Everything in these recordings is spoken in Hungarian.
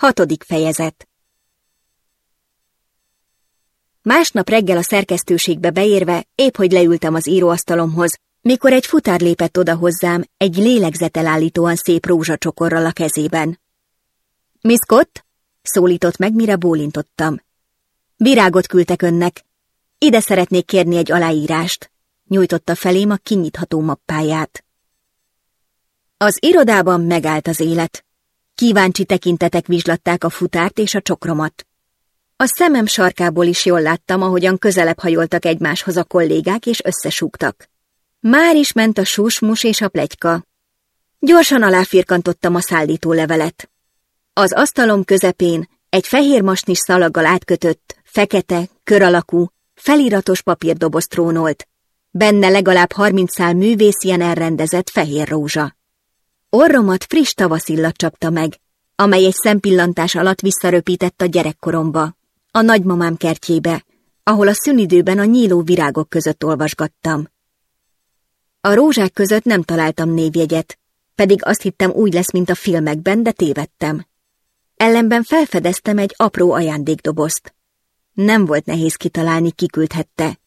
Hatodik fejezet Másnap reggel a szerkesztőségbe beérve, épp hogy leültem az íróasztalomhoz, mikor egy futár lépett oda hozzám egy lélegzetelállítóan szép rózsacsokorral a kezében. Miss Scott? szólított meg, mire bólintottam. Virágot küldtek önnek. Ide szeretnék kérni egy aláírást. Nyújtotta felém a kinyitható mappáját. Az irodában megállt az élet. Kíváncsi tekintetek vizslatták a futárt és a csokromat. A szemem sarkából is jól láttam, ahogyan közelebb hajoltak egymáshoz a kollégák, és összesúgtak. Már is ment a susmus és a plegyka. Gyorsan aláfirkantottam a szállító levelet. Az asztalom közepén egy fehér masnis szalaggal átkötött, fekete, kör alakú, feliratos papírdoboz trónolt. Benne legalább harminc szál művészien elrendezett fehér rózsa. Orromat friss tavaszillat csapta meg, amely egy szempillantás alatt visszaröpített a gyerekkoromba, a nagymamám kertjébe, ahol a szünidőben a nyíló virágok között olvasgattam. A rózsák között nem találtam névjegyet, pedig azt hittem úgy lesz, mint a filmekben, de tévedtem. Ellenben felfedeztem egy apró ajándékdobozt. Nem volt nehéz kitalálni, ki küldhette.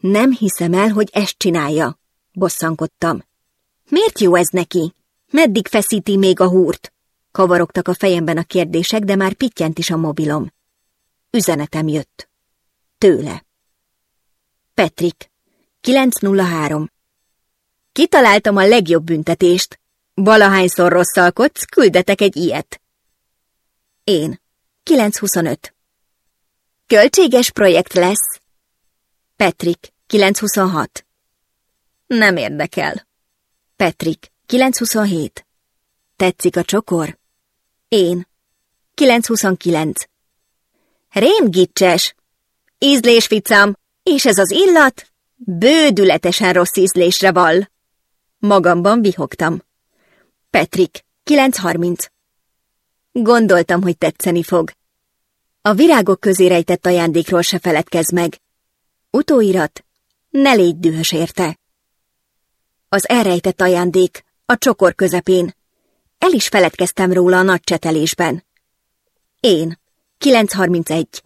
Nem hiszem el, hogy ezt csinálja, bosszankodtam. Miért jó ez neki? Meddig feszíti még a húrt? Kavarogtak a fejemben a kérdések, de már pittyent is a mobilom. Üzenetem jött. Tőle. Petrik. 903. Kitaláltam a legjobb büntetést. Valahányszor rosszalkodsz, küldetek egy ilyet. Én. 925. Költséges projekt lesz. Petrik. 926. Nem érdekel. Petrik. 927. Tetszik a csokor? Én. 929. Rémgicses. Ízlés, ficam, és ez az illat? Bődületesen rossz ízlésre vall. Magamban vihogtam. Petrik, 930. Gondoltam, hogy tetszeni fog. A virágok közé rejtett ajándékról se feledkezz meg. Utóirat, ne légy dühös érte. Az elrejtett ajándék, a csokor közepén. El is feledkeztem róla a nagy csetelésben. Én, 931.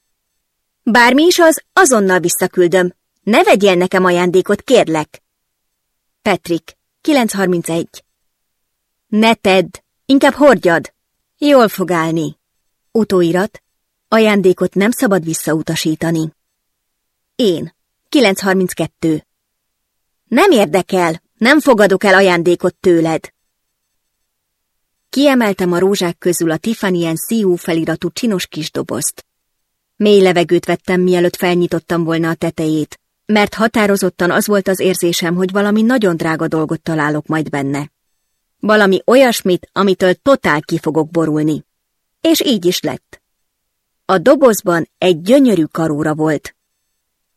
Bármi is az, azonnal visszaküldöm. Ne vegyél nekem ajándékot, kérlek. Petrik, 931. Ne tedd, inkább hordjad. Jól fog állni. Utóirat, ajándékot nem szabad visszautasítani. Én, 932. Nem érdekel, nem fogadok el ajándékot tőled. Kiemeltem a rózsák közül a Tiffany Szíú feliratú csinos kis dobozt. Mély levegőt vettem, mielőtt felnyitottam volna a tetejét, mert határozottan az volt az érzésem, hogy valami nagyon drága dolgot találok majd benne. Valami olyasmit, amitől totál ki fogok borulni. És így is lett. A dobozban egy gyönyörű karóra volt.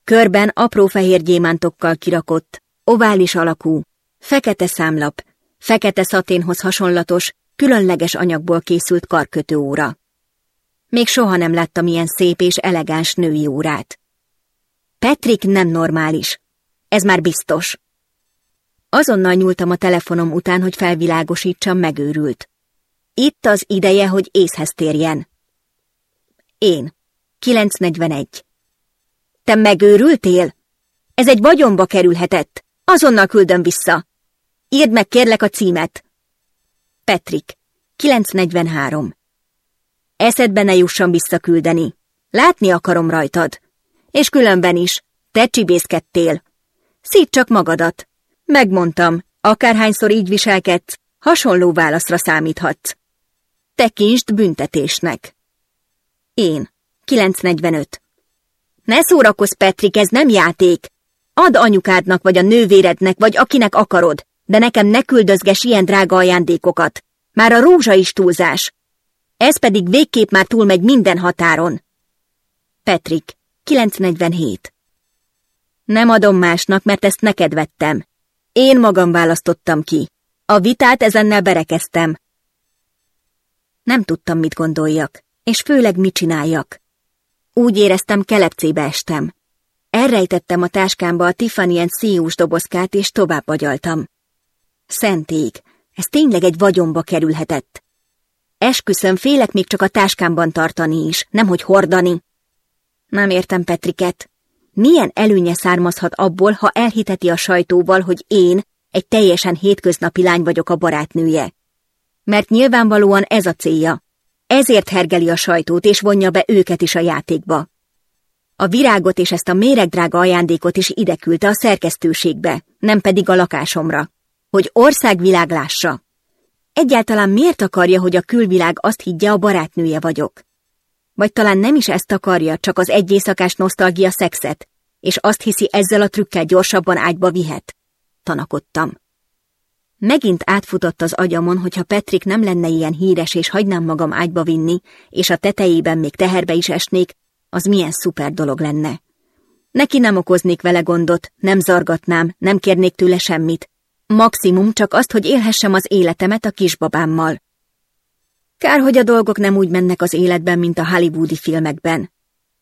Körben apró fehér gyémántokkal kirakott, ovális alakú, fekete számlap, fekete szaténhoz hasonlatos, különleges anyagból készült karkötő óra. Még soha nem láttam ilyen szép és elegáns női órát. Petrik nem normális. Ez már biztos. Azonnal nyúltam a telefonom után, hogy felvilágosítsam, megőrült. Itt az ideje, hogy észhez térjen. Én. 941. Te megőrültél? Ez egy vagyonba kerülhetett. Azonnal küldöm vissza. Írd meg kérlek a címet. Petrik. 943. Eszedbe ne jusson visszaküldeni. Látni akarom rajtad. És különben is. Te csibészkedtél. Szíd csak magadat. Megmondtam, akárhányszor így viselkedsz, hasonló válaszra számíthatsz. Tekintsd büntetésnek. Én. 945. Ne szórakozz, Petrik, ez nem játék. Add anyukádnak, vagy a nővérednek, vagy akinek akarod, de nekem ne küldözges ilyen drága ajándékokat. Már a rózsa is túlzás. Ez pedig végképp már túlmegy minden határon. Petrik, 947. Nem adom másnak, mert ezt neked vettem. Én magam választottam ki. A vitát ezennel berekeztem. Nem tudtam, mit gondoljak, és főleg mit csináljak. Úgy éreztem, kelepcébe estem. Elrejtettem a táskámba a Tiffany szíjús dobozkát, és tovább agyaltam. Szentég, ez tényleg egy vagyonba kerülhetett. esküszöm, félek még csak a táskámban tartani is, nemhogy hordani. Nem értem Petriket. Milyen előnye származhat abból, ha elhiteti a sajtóval, hogy én egy teljesen hétköznapi lány vagyok a barátnője? Mert nyilvánvalóan ez a célja. Ezért hergeli a sajtót, és vonja be őket is a játékba. A virágot és ezt a méregdrága ajándékot is ide küldte a szerkesztőségbe, nem pedig a lakásomra. Hogy országvilág lássa. Egyáltalán miért akarja, hogy a külvilág azt higgye, a barátnője vagyok? Vagy talán nem is ezt akarja, csak az egyészakás nosztalgia szexet, és azt hiszi ezzel a trükkel gyorsabban ágyba vihet. Tanakodtam. Megint átfutott az agyamon, hogyha Petrik nem lenne ilyen híres, és hagynám magam ágyba vinni, és a tetejében még teherbe is esnék, az milyen szuper dolog lenne. Neki nem okoznék vele gondot, nem zargatnám, nem kérnék tőle semmit. Maximum csak azt, hogy élhessem az életemet a kisbabámmal. Kár, hogy a dolgok nem úgy mennek az életben, mint a hollywoodi filmekben.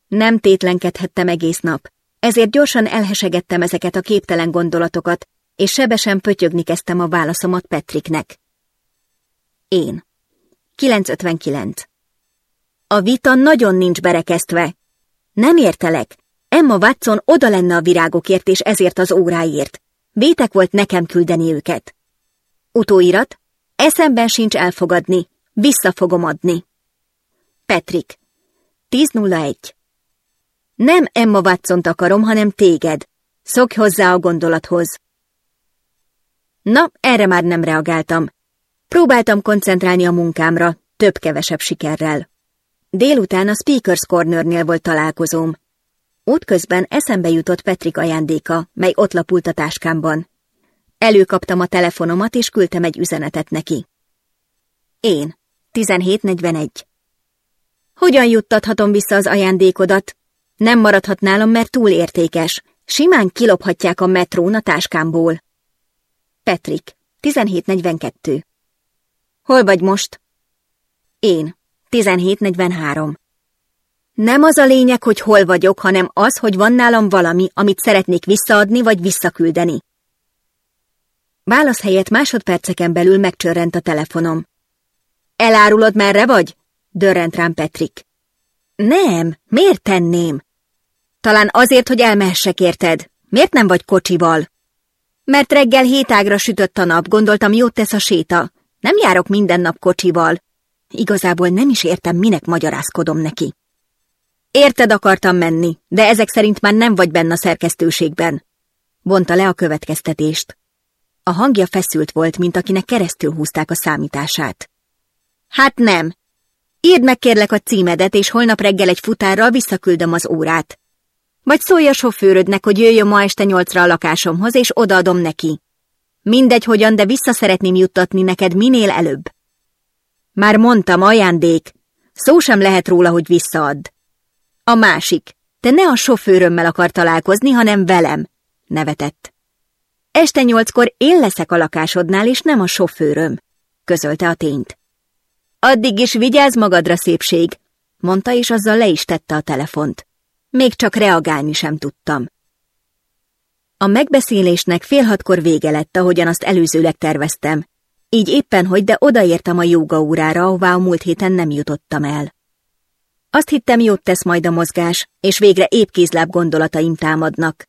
Nem tétlenkedhettem egész nap, ezért gyorsan elhesegettem ezeket a képtelen gondolatokat, és sebesen pötyögni kezdtem a válaszomat Petriknek. Én. 959. A vita nagyon nincs berekesztve. Nem értelek. Emma Watson oda lenne a virágokért és ezért az óráért. Vétek volt nekem küldeni őket. Utóirat. Eszemben sincs elfogadni. Vissza fogom adni. Petrik. 10.01 Nem Emma watson akarom, hanem téged. Szokj hozzá a gondolathoz. Na, erre már nem reagáltam. Próbáltam koncentrálni a munkámra, több-kevesebb sikerrel. Délután a Speakers Cornernél volt találkozóm. Útközben eszembe jutott Petrik ajándéka, mely ott lapult a táskámban. Előkaptam a telefonomat, és küldtem egy üzenetet neki. Én. 1741. Hogyan juttathatom vissza az ajándékodat? Nem maradhat nálam, mert túl értékes. Simán kilophatják a metrón a táskámból. Petrik. 1742. Hol vagy most? Én. 1743. Nem az a lényeg, hogy hol vagyok, hanem az, hogy van nálam valami, amit szeretnék visszaadni vagy visszaküldeni. Válasz helyett másodperceken belül megcsörrent a telefonom. Elárulod, merre vagy? Dörrent rám Petrik. Nem, miért tenném? Talán azért, hogy elmehessek érted. Miért nem vagy kocsival? Mert reggel hétágra sütött a nap, gondoltam jót tesz a séta. Nem járok minden nap kocsival. Igazából nem is értem, minek magyarázkodom neki. Érted akartam menni, de ezek szerint már nem vagy benne a szerkesztőségben. Vonta le a következtetést. A hangja feszült volt, mint akinek keresztül húzták a számítását. Hát nem. Írd meg kérlek a címedet, és holnap reggel egy futárral visszaküldöm az órát. Vagy szólj a sofőrödnek, hogy jöjjön ma este nyolcra a lakásomhoz, és odaadom neki. Mindegy hogyan, de vissza szeretném juttatni neked minél előbb. Már mondtam, ajándék. Szó sem lehet róla, hogy visszaadd. A másik. Te ne a sofőrömmel akar találkozni, hanem velem, nevetett. Este nyolckor én leszek a lakásodnál, és nem a sofőröm, közölte a tényt. Addig is vigyázz magadra, szépség, mondta, és azzal le is tette a telefont. Még csak reagálni sem tudtam. A megbeszélésnek fél hatkor vége lett, ahogyan azt előzőleg terveztem. Így éppen hogy, de odaértem a jóga órára, ahová a múlt héten nem jutottam el. Azt hittem, jót tesz majd a mozgás, és végre épp kézláb gondolataim támadnak.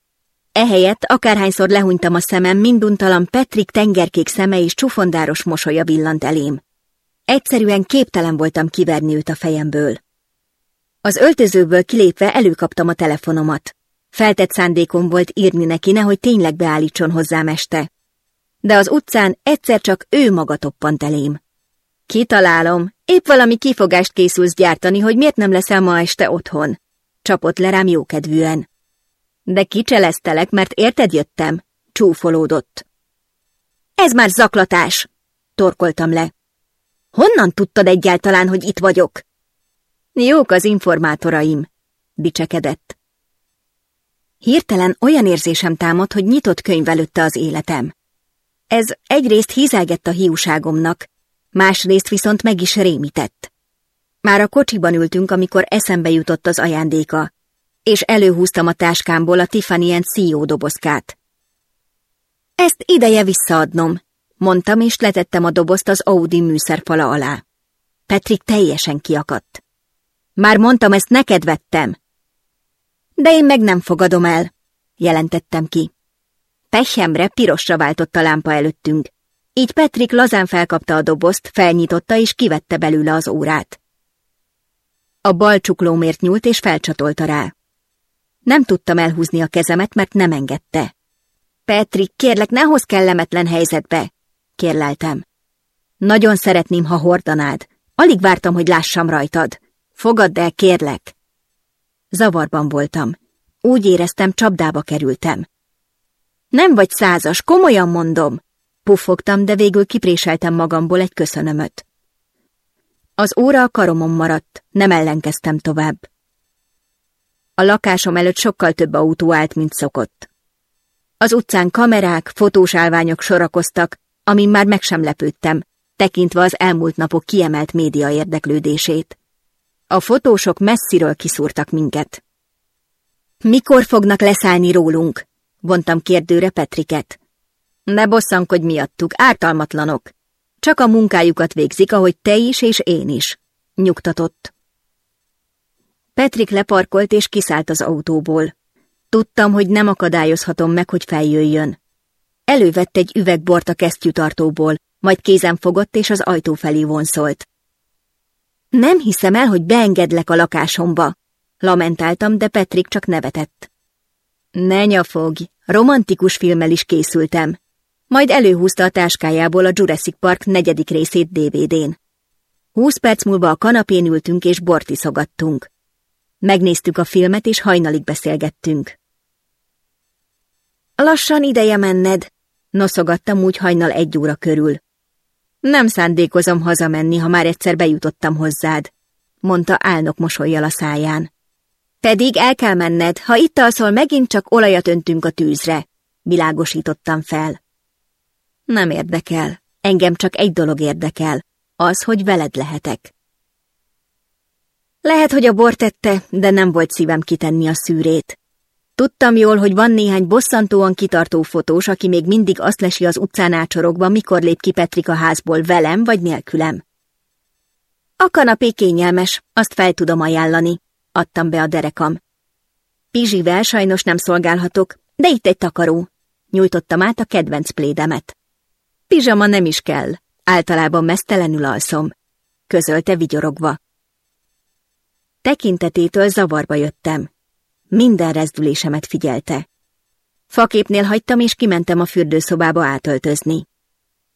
Ehelyett akárhányszor lehúnytam a szemem, minduntalan Petrik tengerkék szeme és csufondáros mosolya villant elém. Egyszerűen képtelen voltam kiverni őt a fejemből. Az öltözőből kilépve előkaptam a telefonomat. Feltett szándékom volt írni neki, nehogy tényleg beállítson hozzám este. De az utcán egyszer csak ő maga toppant elém. Kitalálom, épp valami kifogást készülsz gyártani, hogy miért nem leszel ma este otthon. Csapott le rám jókedvűen. De kicseleztelek, mert érted jöttem? Csúfolódott. Ez már zaklatás! Torkoltam le. Honnan tudtad egyáltalán, hogy itt vagyok? Jók az informátoraim, dicsekedett. Hirtelen olyan érzésem támad, hogy nyitott könyv előtte az életem. Ez egyrészt hízelgett a hiúságomnak, másrészt viszont meg is rémített. Már a kocsiban ültünk, amikor eszembe jutott az ajándéka, és előhúztam a táskámból a Tiffany CEO dobozkát. Ezt ideje visszaadnom, mondtam, és letettem a dobozt az Audi műszerfala alá. Petrik teljesen kiakadt. Már mondtam, ezt neked vettem. De én meg nem fogadom el, jelentettem ki. Pehemre pirosra váltott a lámpa előttünk. Így Petrik lazán felkapta a dobozt, felnyitotta és kivette belőle az órát. A bal csuklómért nyúlt és felcsatolta rá. Nem tudtam elhúzni a kezemet, mert nem engedte. Petrik, kérlek, ne hoz kellemetlen helyzetbe, kérleltem. Nagyon szeretném, ha hordanád. Alig vártam, hogy lássam rajtad. Fogadd el, kérlek. Zavarban voltam. Úgy éreztem, csapdába kerültem. Nem vagy százas, komolyan mondom. Puffogtam, de végül kipréseltem magamból egy köszönömöt. Az óra a karomon maradt, nem ellenkeztem tovább. A lakásom előtt sokkal több autó állt, mint szokott. Az utcán kamerák, fotós állványok sorakoztak, amin már meg sem lepődtem, tekintve az elmúlt napok kiemelt média érdeklődését. A fotósok messziről kiszúrtak minket. Mikor fognak leszállni rólunk? Vontam kérdőre Petriket. Ne bosszankodj miattuk, ártalmatlanok. Csak a munkájukat végzik, ahogy te is és én is. Nyugtatott. Petrik leparkolt és kiszállt az autóból. Tudtam, hogy nem akadályozhatom meg, hogy feljöjjön. Elővett egy üvegbort a kesztyűtartóból, majd kézen fogott és az ajtó felé vonszolt. Nem hiszem el, hogy beengedlek a lakásomba. Lamentáltam, de Petrik csak nevetett. Ne nyafogj, romantikus filmmel is készültem. Majd előhúzta a táskájából a Jurassic Park negyedik részét DVD-n. Húsz perc múlva a kanapén ültünk és bort iszogattunk. Megnéztük a filmet és hajnalig beszélgettünk. Lassan ideje menned, noszogattam úgy hajnal egy óra körül. Nem szándékozom hazamenni, ha már egyszer bejutottam hozzád, mondta álnok mosolyjal a száján. Pedig el kell menned, ha itt alszol, megint csak olajat öntünk a tűzre, világosítottam fel. Nem érdekel, engem csak egy dolog érdekel, az, hogy veled lehetek. Lehet, hogy a bor tette, de nem volt szívem kitenni a szűrét. Tudtam jól, hogy van néhány bosszantóan kitartó fotós, aki még mindig azt lesi az utcán ácsorogva, mikor lép ki Petrik a házból velem vagy nélkülem. A kanapé kényelmes, azt fel tudom ajánlani, adtam be a derekam. Pizsivel sajnos nem szolgálhatok, de itt egy takaró. Nyújtottam át a kedvenc plédemet. Pizsama nem is kell, általában mesztelenül alszom, közölte vigyorogva. Tekintetétől zavarba jöttem. Minden rezdülésemet figyelte. Faképnél hagytam, és kimentem a fürdőszobába átöltözni.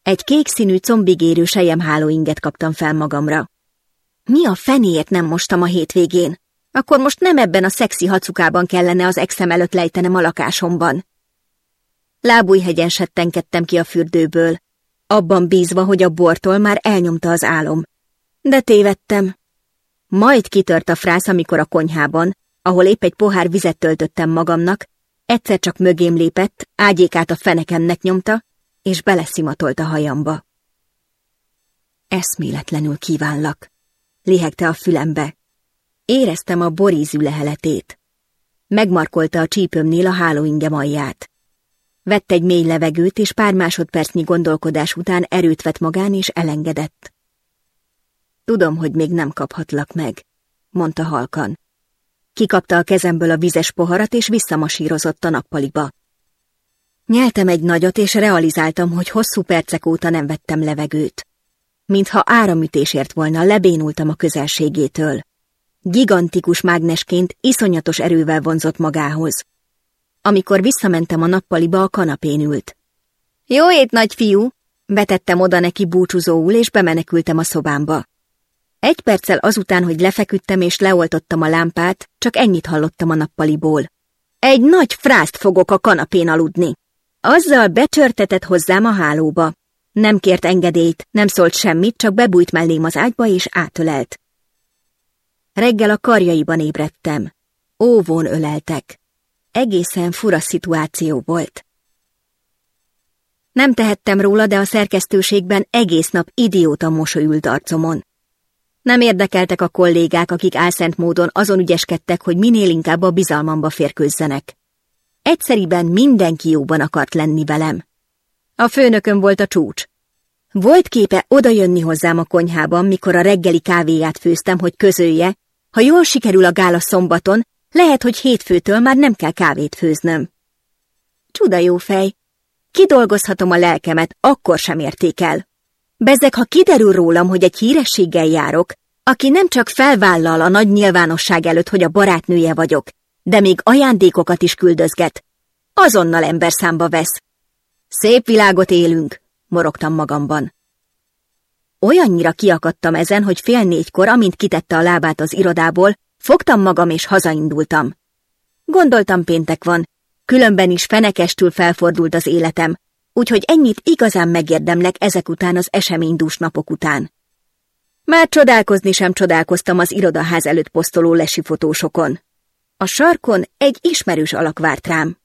Egy kék színű combigérő sejemháló inget kaptam fel magamra. Mi a fenéért nem mostam a hétvégén? Akkor most nem ebben a szexi hacukában kellene az exem előtt lejtenem a lakásomban. Lábújhegyen settenkedtem ki a fürdőből, abban bízva, hogy a bortól már elnyomta az álom. De tévedtem. Majd kitört a frász, amikor a konyhában, ahol épp egy pohár vizet töltöttem magamnak, egyszer csak mögém lépett, ágyékát a fenekemnek nyomta, és beleszimatolt a hajamba. Eszméletlenül kívánlak, lihegte a fülembe. Éreztem a borízű leheletét. Megmarkolta a csípőmnél a hálóingem alját. Vett egy mély levegőt, és pár másodpercnyi gondolkodás után erőt vett magán, és elengedett. Tudom, hogy még nem kaphatlak meg, mondta halkan. Kikapta a kezemből a vizes poharat, és visszamasírozott a nappaliba. Nyeltem egy nagyot, és realizáltam, hogy hosszú percek óta nem vettem levegőt. Mintha áramütésért volna, lebénultam a közelségétől. Gigantikus mágnesként iszonyatos erővel vonzott magához. Amikor visszamentem a nappaliba, a kanapén ült. Jó ét, nagyfiú! Betettem oda neki búcsúzóul, és bemenekültem a szobámba. Egy perccel azután, hogy lefeküdtem és leoltottam a lámpát, csak ennyit hallottam a nappaliból. Egy nagy frászt fogok a kanapén aludni. Azzal becsörtetett hozzám a hálóba. Nem kért engedélyt, nem szólt semmit, csak bebújt mellém az ágyba és átölelt. Reggel a karjaiban ébredtem. Óvón öleltek. Egészen fura szituáció volt. Nem tehettem róla, de a szerkesztőségben egész nap idióta mosolyült arcomon. Nem érdekeltek a kollégák, akik álszent módon azon ügyeskedtek, hogy minél inkább a bizalmamba férkőzzenek. Egyszeriben mindenki jóban akart lenni velem. A főnököm volt a csúcs. Volt képe odajönni hozzám a konyhában, mikor a reggeli kávéját főztem, hogy közölje, ha jól sikerül a gála szombaton, lehet, hogy hétfőtől már nem kell kávét főznöm. Csuda jó fej. Kidolgozhatom a lelkemet, akkor sem értékel. Bezek, ha kiderül rólam, hogy egy hírességgel járok, aki nem csak felvállal a nagy nyilvánosság előtt, hogy a barátnője vagyok, de még ajándékokat is küldözget, azonnal ember számba vesz. Szép világot élünk, morogtam magamban. Olyannyira kiakadtam ezen, hogy fél négykor, amint kitette a lábát az irodából, fogtam magam és hazaindultam. Gondoltam péntek van, különben is fenekestül felfordult az életem, úgyhogy ennyit igazán megérdemlek ezek után az eseménydús napok után. Már csodálkozni sem csodálkoztam az irodaház előtt posztoló lesifotósokon. A sarkon egy ismerős alak várt rám.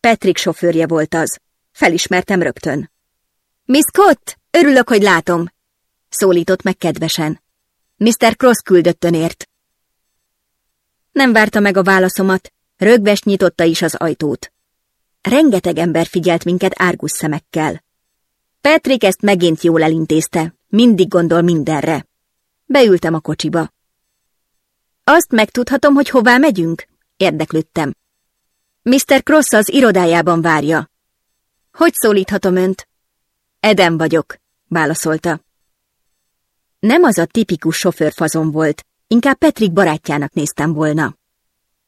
Patrick sofőrje volt az. Felismertem rögtön. Miss Scott, örülök, hogy látom, szólított meg kedvesen. Mr. Cross küldött önért. Nem várta meg a válaszomat, rögves nyitotta is az ajtót. Rengeteg ember figyelt minket árgus szemekkel. Patrick ezt megint jól elintézte, mindig gondol mindenre. Beültem a kocsiba. Azt megtudhatom, hogy hová megyünk? Érdeklődtem. Mr. Cross az irodájában várja. Hogy szólíthatom önt? Eden vagyok, válaszolta. Nem az a tipikus sofőrfazon volt, inkább Petrik barátjának néztem volna.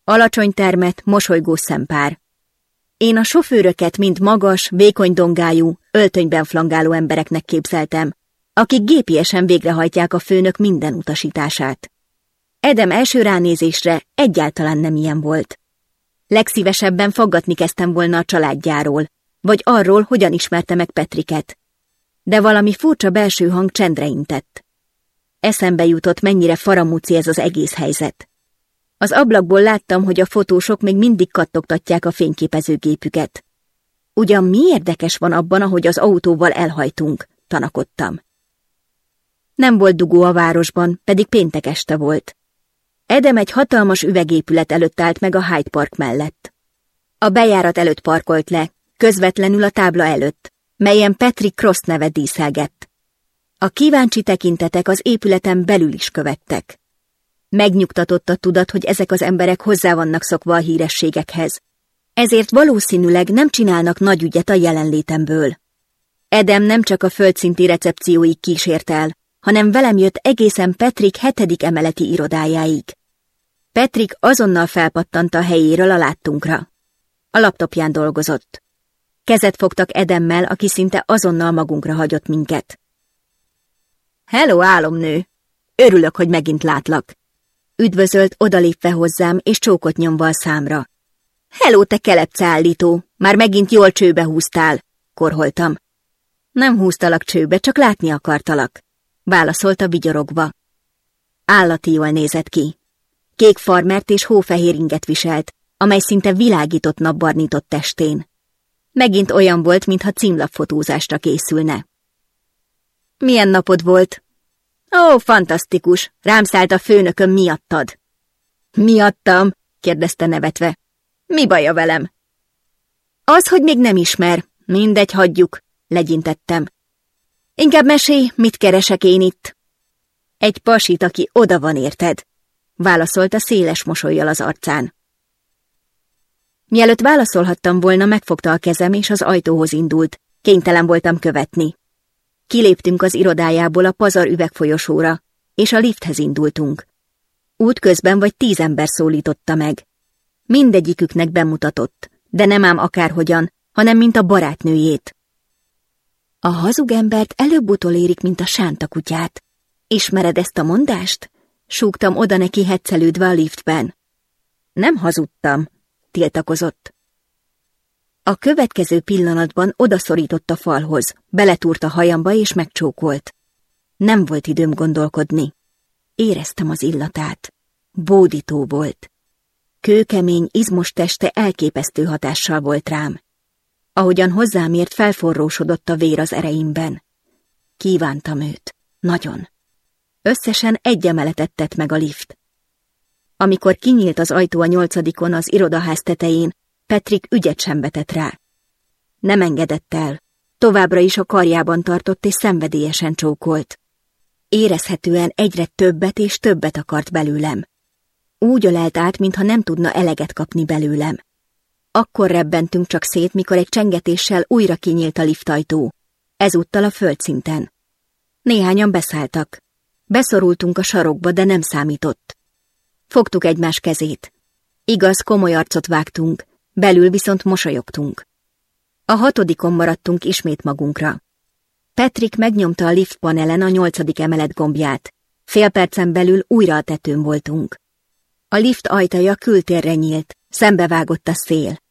Alacsony termet, mosolygó szempár. Én a sofőröket mind magas, vékony dongájú, öltönyben flangáló embereknek képzeltem, akik gépiesen végrehajtják a főnök minden utasítását. Edem első ránézésre egyáltalán nem ilyen volt. Legszívesebben faggatni kezdtem volna a családjáról, vagy arról, hogyan ismerte meg Petriket. De valami furcsa belső hang csendre intett. Eszembe jutott, mennyire faramúci ez az egész helyzet. Az ablakból láttam, hogy a fotósok még mindig kattogtatják a fényképezőgépüket. Ugyan mi érdekes van abban, ahogy az autóval elhajtunk, tanakodtam. Nem volt dugó a városban, pedig péntek este volt. Edem egy hatalmas üvegépület előtt állt meg a Hyde Park mellett. A bejárat előtt parkolt le, közvetlenül a tábla előtt, melyen Patrick Cross neve díszelgett. A kíváncsi tekintetek az épületen belül is követtek. Megnyugtatott a tudat, hogy ezek az emberek hozzá vannak szokva a hírességekhez. Ezért valószínűleg nem csinálnak nagy ügyet a jelenlétemből. Edem nem csak a földszinti recepcióig kísért el, hanem velem jött egészen Petrik hetedik emeleti irodájáig. Petrik azonnal felpattant a helyéről a láttunkra. A laptopján dolgozott. Kezet fogtak Edemmel, aki szinte azonnal magunkra hagyott minket. Hello, álomnő! Örülök, hogy megint látlak. Üdvözölt odalépve hozzám, és csókot nyomva a számra. Hello, te kelepceállító! Már megint jól csőbe húztál, korholtam. Nem húztalak csőbe, csak látni akartalak, válaszolta vigyorogva. Állati jól nézett ki. Kék farmert és hófehér inget viselt, amely szinte világított napbarnított testén. Megint olyan volt, mintha címlapfotózásra készülne. Milyen napod volt? Ó, fantasztikus, rám szállt a főnököm miattad. Miattam? kérdezte nevetve. Mi baja velem? Az, hogy még nem ismer, mindegy, hagyjuk, legyintettem. Inkább mesélj, mit keresek én itt? Egy pasit, aki oda van, érted? válaszolta széles mosolyjal az arcán. Mielőtt válaszolhattam volna, megfogta a kezem, és az ajtóhoz indult. Kénytelen voltam követni. Kiléptünk az irodájából a pazar üvegfolyosóra, és a lifthez indultunk. Útközben vagy tíz ember szólította meg. Mindegyiküknek bemutatott, de nem ám akárhogyan, hanem mint a barátnőjét. A hazug embert előbb-utol érik, mint a sánta kutyát. Ismered ezt a mondást? Súgtam oda neki hetszelődve a liftben. Nem hazudtam, tiltakozott. A következő pillanatban odaszorított a falhoz, beletúrt a hajamba és megcsókolt. Nem volt időm gondolkodni. Éreztem az illatát. Bódító volt. Kőkemény, izmos teste elképesztő hatással volt rám. Ahogyan hozzám ért, felforrósodott a vér az ereimben. Kívántam őt. Nagyon. Összesen egy emeletet tett meg a lift. Amikor kinyílt az ajtó a nyolcadikon az irodaház tetején, Petrik ügyet sem vetett rá. Nem engedett el. továbbra is a karjában tartott és szenvedélyesen csókolt. Érezhetően egyre többet és többet akart belőlem. Úgy ölelt át, mintha nem tudna eleget kapni belőlem. Akkor rebbentünk csak szét, mikor egy csengetéssel újra kinyílt a liftajtó, ezúttal a földszinten. Néhányan beszálltak. Beszorultunk a sarokba, de nem számított. Fogtuk egymás kezét. Igaz, komoly arcot vágtunk, belül viszont mosolyogtunk. A hatodikon maradtunk ismét magunkra. Petrik megnyomta a lift panelen a nyolcadik emelet gombját. Fél percen belül újra a tetőn voltunk. A lift ajtaja kültérre nyílt, szembevágott a szél.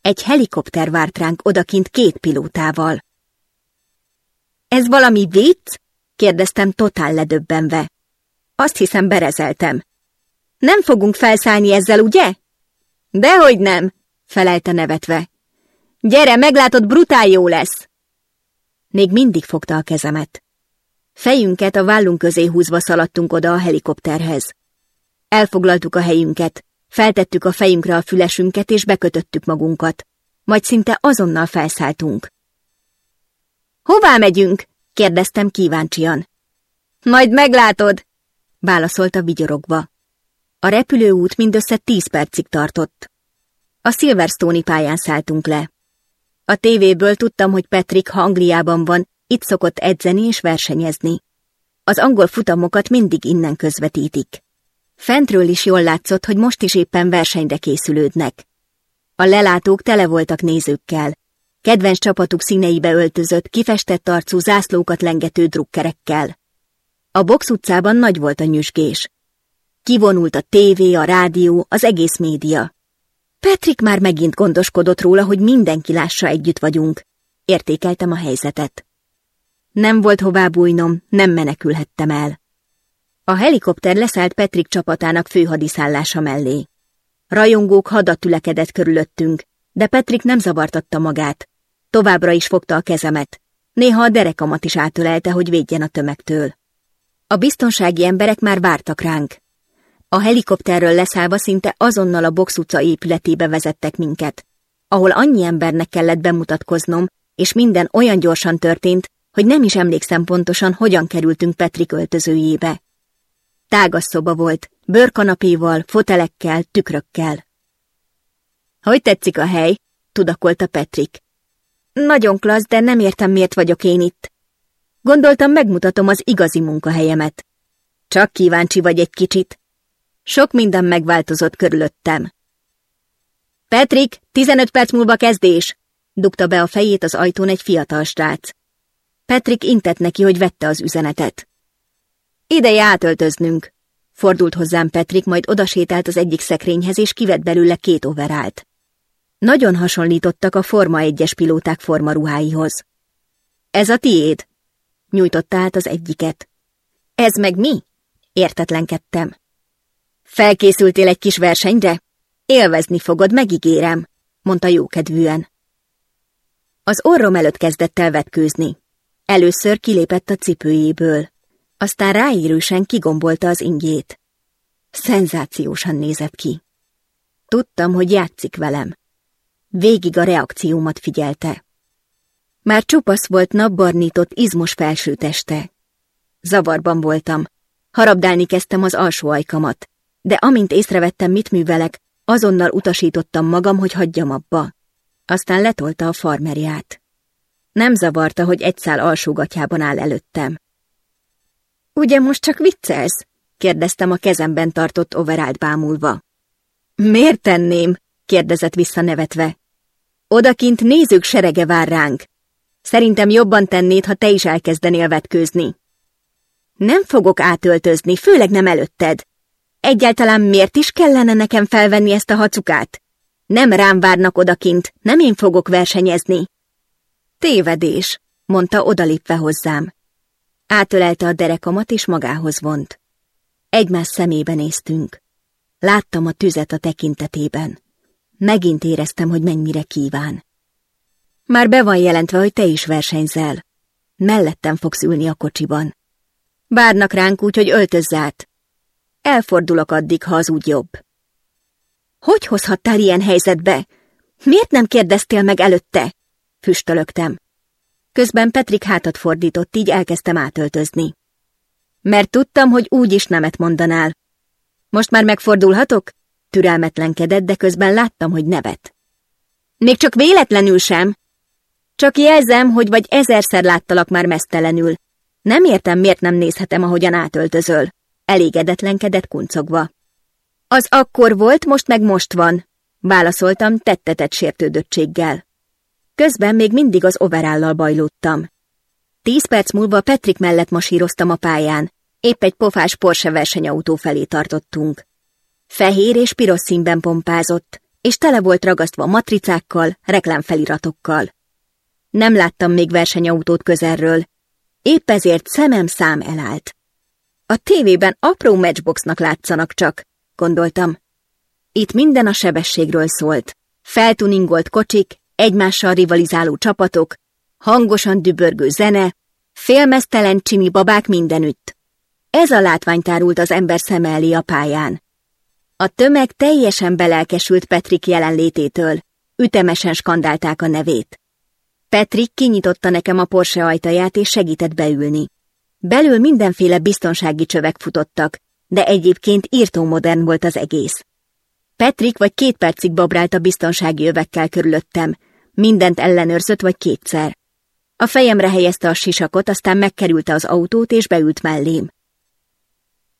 Egy helikopter várt ránk odakint két pilótával. Ez valami vicc? kérdeztem totál ledöbbenve. Azt hiszem berezeltem. Nem fogunk felszállni ezzel, ugye? Dehogy nem, felelte nevetve. Gyere, meglátod, brutál jó lesz! Még mindig fogta a kezemet. Fejünket a vállunk közé húzva szaladtunk oda a helikopterhez. Elfoglaltuk a helyünket, feltettük a fejünkre a fülesünket és bekötöttük magunkat. Majd szinte azonnal felszálltunk. Hová megyünk? kérdeztem kíváncsian. Majd meglátod, válaszolta vigyorogva. A repülőút mindössze tíz percig tartott. A Silverstone-i pályán szálltunk le. A tévéből tudtam, hogy Patrick, ha Angliában van, itt szokott edzeni és versenyezni. Az angol futamokat mindig innen közvetítik. Fentről is jól látszott, hogy most is éppen versenyre készülődnek. A lelátók tele voltak nézőkkel. Kedvenc csapatuk színeibe öltözött, kifestett arcú zászlókat lengető drukkerekkel. A box utcában nagy volt a nyüzsgés. Kivonult a tévé, a rádió, az egész média. Patrick már megint gondoskodott róla, hogy mindenki lássa együtt vagyunk. Értékeltem a helyzetet. Nem volt hová bújnom, nem menekülhettem el. A helikopter leszállt Patrick csapatának főhadiszállása mellé. Rajongók hadat tülekedett körülöttünk, de Patrick nem zavartatta magát. Továbbra is fogta a kezemet. Néha a derekamat is átölelte, hogy védjen a tömegtől. A biztonsági emberek már vártak ránk. A helikopterről leszállva szinte azonnal a box utca épületébe vezettek minket, ahol annyi embernek kellett bemutatkoznom, és minden olyan gyorsan történt, hogy nem is emlékszem pontosan, hogyan kerültünk Petri öltözőjébe. Tágas szoba volt, bőrkanapéval, fotelekkel, tükrökkel. Hogy tetszik a hely? tudakolta Petrik. Nagyon klassz, de nem értem, miért vagyok én itt. Gondoltam, megmutatom az igazi munkahelyemet. Csak kíváncsi vagy egy kicsit. Sok minden megváltozott körülöttem. Petrik, 15 perc múlva kezdés! dugta be a fejét az ajtón egy fiatal srác. Petrik intett neki, hogy vette az üzenetet. Ideje átöltöznünk, fordult hozzám Petrik, majd odasétált az egyik szekrényhez, és kivett belőle két overált. Nagyon hasonlítottak a Forma egyes pilóták formaruháihoz. Ez a tiéd, nyújtotta át az egyiket. Ez meg mi? Értetlenkedtem. Felkészültél egy kis versenyre? Élvezni fogod, megígérem, mondta jókedvűen. Az orrom előtt kezdett el vetkőzni. Először kilépett a cipőjéből, aztán ráérősen kigombolta az ingjét. Szenzációsan nézett ki. Tudtam, hogy játszik velem. Végig a reakciómat figyelte. Már csupasz volt napbarnított izmos felsőteste. Zavarban voltam. Harabdálni kezdtem az alsó ajkamat de amint észrevettem, mit művelek, azonnal utasítottam magam, hogy hagyjam abba. Aztán letolta a farmerját. Nem zavarta, hogy egy szál alsógatjában áll előttem. Ugye most csak viccelsz? kérdeztem a kezemben tartott overált bámulva. Miért tenném? kérdezett vissza nevetve. Odakint nézők serege vár ránk. Szerintem jobban tennéd, ha te is elkezdenél vetkőzni. Nem fogok átöltözni, főleg nem előtted. Egyáltalán miért is kellene nekem felvenni ezt a hacukát? Nem rám várnak odakint, nem én fogok versenyezni. Tévedés, mondta odalépve hozzám. Átölelte a derekamat és magához vont. Egymás szemébe néztünk. Láttam a tüzet a tekintetében. Megint éreztem, hogy mennyire kíván. Már be van jelentve, hogy te is versenyzel. Mellettem fogsz ülni a kocsiban. Várnak ránk úgy, hogy öltözz át. Elfordulok addig, ha az úgy jobb. Hogy hozhattál ilyen helyzetbe? Miért nem kérdeztél meg előtte? Füstölögtem. Közben Petrik hátat fordított, így elkezdtem átöltözni. Mert tudtam, hogy úgy is nemet mondanál. Most már megfordulhatok? Türelmetlenkedett, de közben láttam, hogy nevet. Még csak véletlenül sem. Csak jelzem, hogy vagy ezerszer láttalak már mesztelenül. Nem értem, miért nem nézhetem, ahogyan átöltözöl. Elégedetlenkedett kuncogva. Az akkor volt, most meg most van, válaszoltam tettetett sértődöttséggel. Közben még mindig az overállal bajlódtam. Tíz perc múlva Petrik mellett masíroztam a pályán. Épp egy pofás Porsche versenyautó felé tartottunk. Fehér és piros színben pompázott, és tele volt ragasztva matricákkal, reklámfeliratokkal. Nem láttam még versenyautót közelről, épp ezért szemem szám elállt. A tévében apró matchboxnak látszanak csak, gondoltam. Itt minden a sebességről szólt. Feltuningolt kocsik, egymással rivalizáló csapatok, hangosan dübörgő zene, félmeztelen csini babák mindenütt. Ez a látvány tárult az ember szem elé a pályán. A tömeg teljesen belelkesült Petrik jelenlététől, ütemesen skandálták a nevét. Petrik kinyitotta nekem a Porsche ajtaját és segített beülni. Belül mindenféle biztonsági csövek futottak, de egyébként írtó modern volt az egész. Petrik vagy két percig babrált a biztonsági övekkel körülöttem, mindent ellenőrzött vagy kétszer. A fejemre helyezte a sisakot, aztán megkerülte az autót és beült mellém.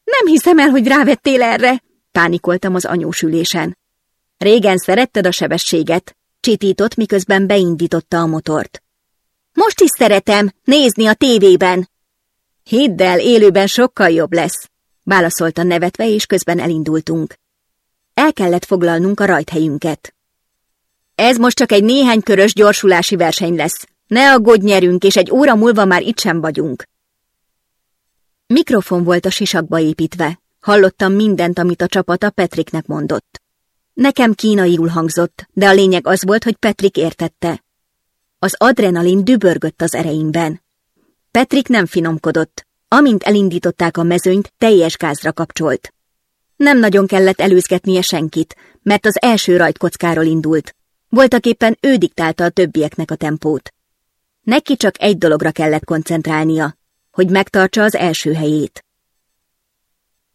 Nem hiszem el, hogy rávettél erre, pánikoltam az anyós ülésen. Régen szeretted a sebességet, csitított, miközben beindította a motort. Most is szeretem, nézni a tévében. Hidd el, élőben sokkal jobb lesz, válaszolta nevetve, és közben elindultunk. El kellett foglalnunk a rajthelyünket. Ez most csak egy néhány körös gyorsulási verseny lesz. Ne aggódj, nyerünk, és egy óra múlva már itt sem vagyunk. Mikrofon volt a sisakba építve. Hallottam mindent, amit a csapata Petriknek mondott. Nekem kínaiul hangzott, de a lényeg az volt, hogy Petrik értette. Az adrenalin dübörgött az ereimben. Petrik nem finomkodott. Amint elindították a mezőnyt, teljes gázra kapcsolt. Nem nagyon kellett előzgetnie senkit, mert az első rajtkockáról indult. Voltak éppen ő diktálta a többieknek a tempót. Neki csak egy dologra kellett koncentrálnia, hogy megtartsa az első helyét.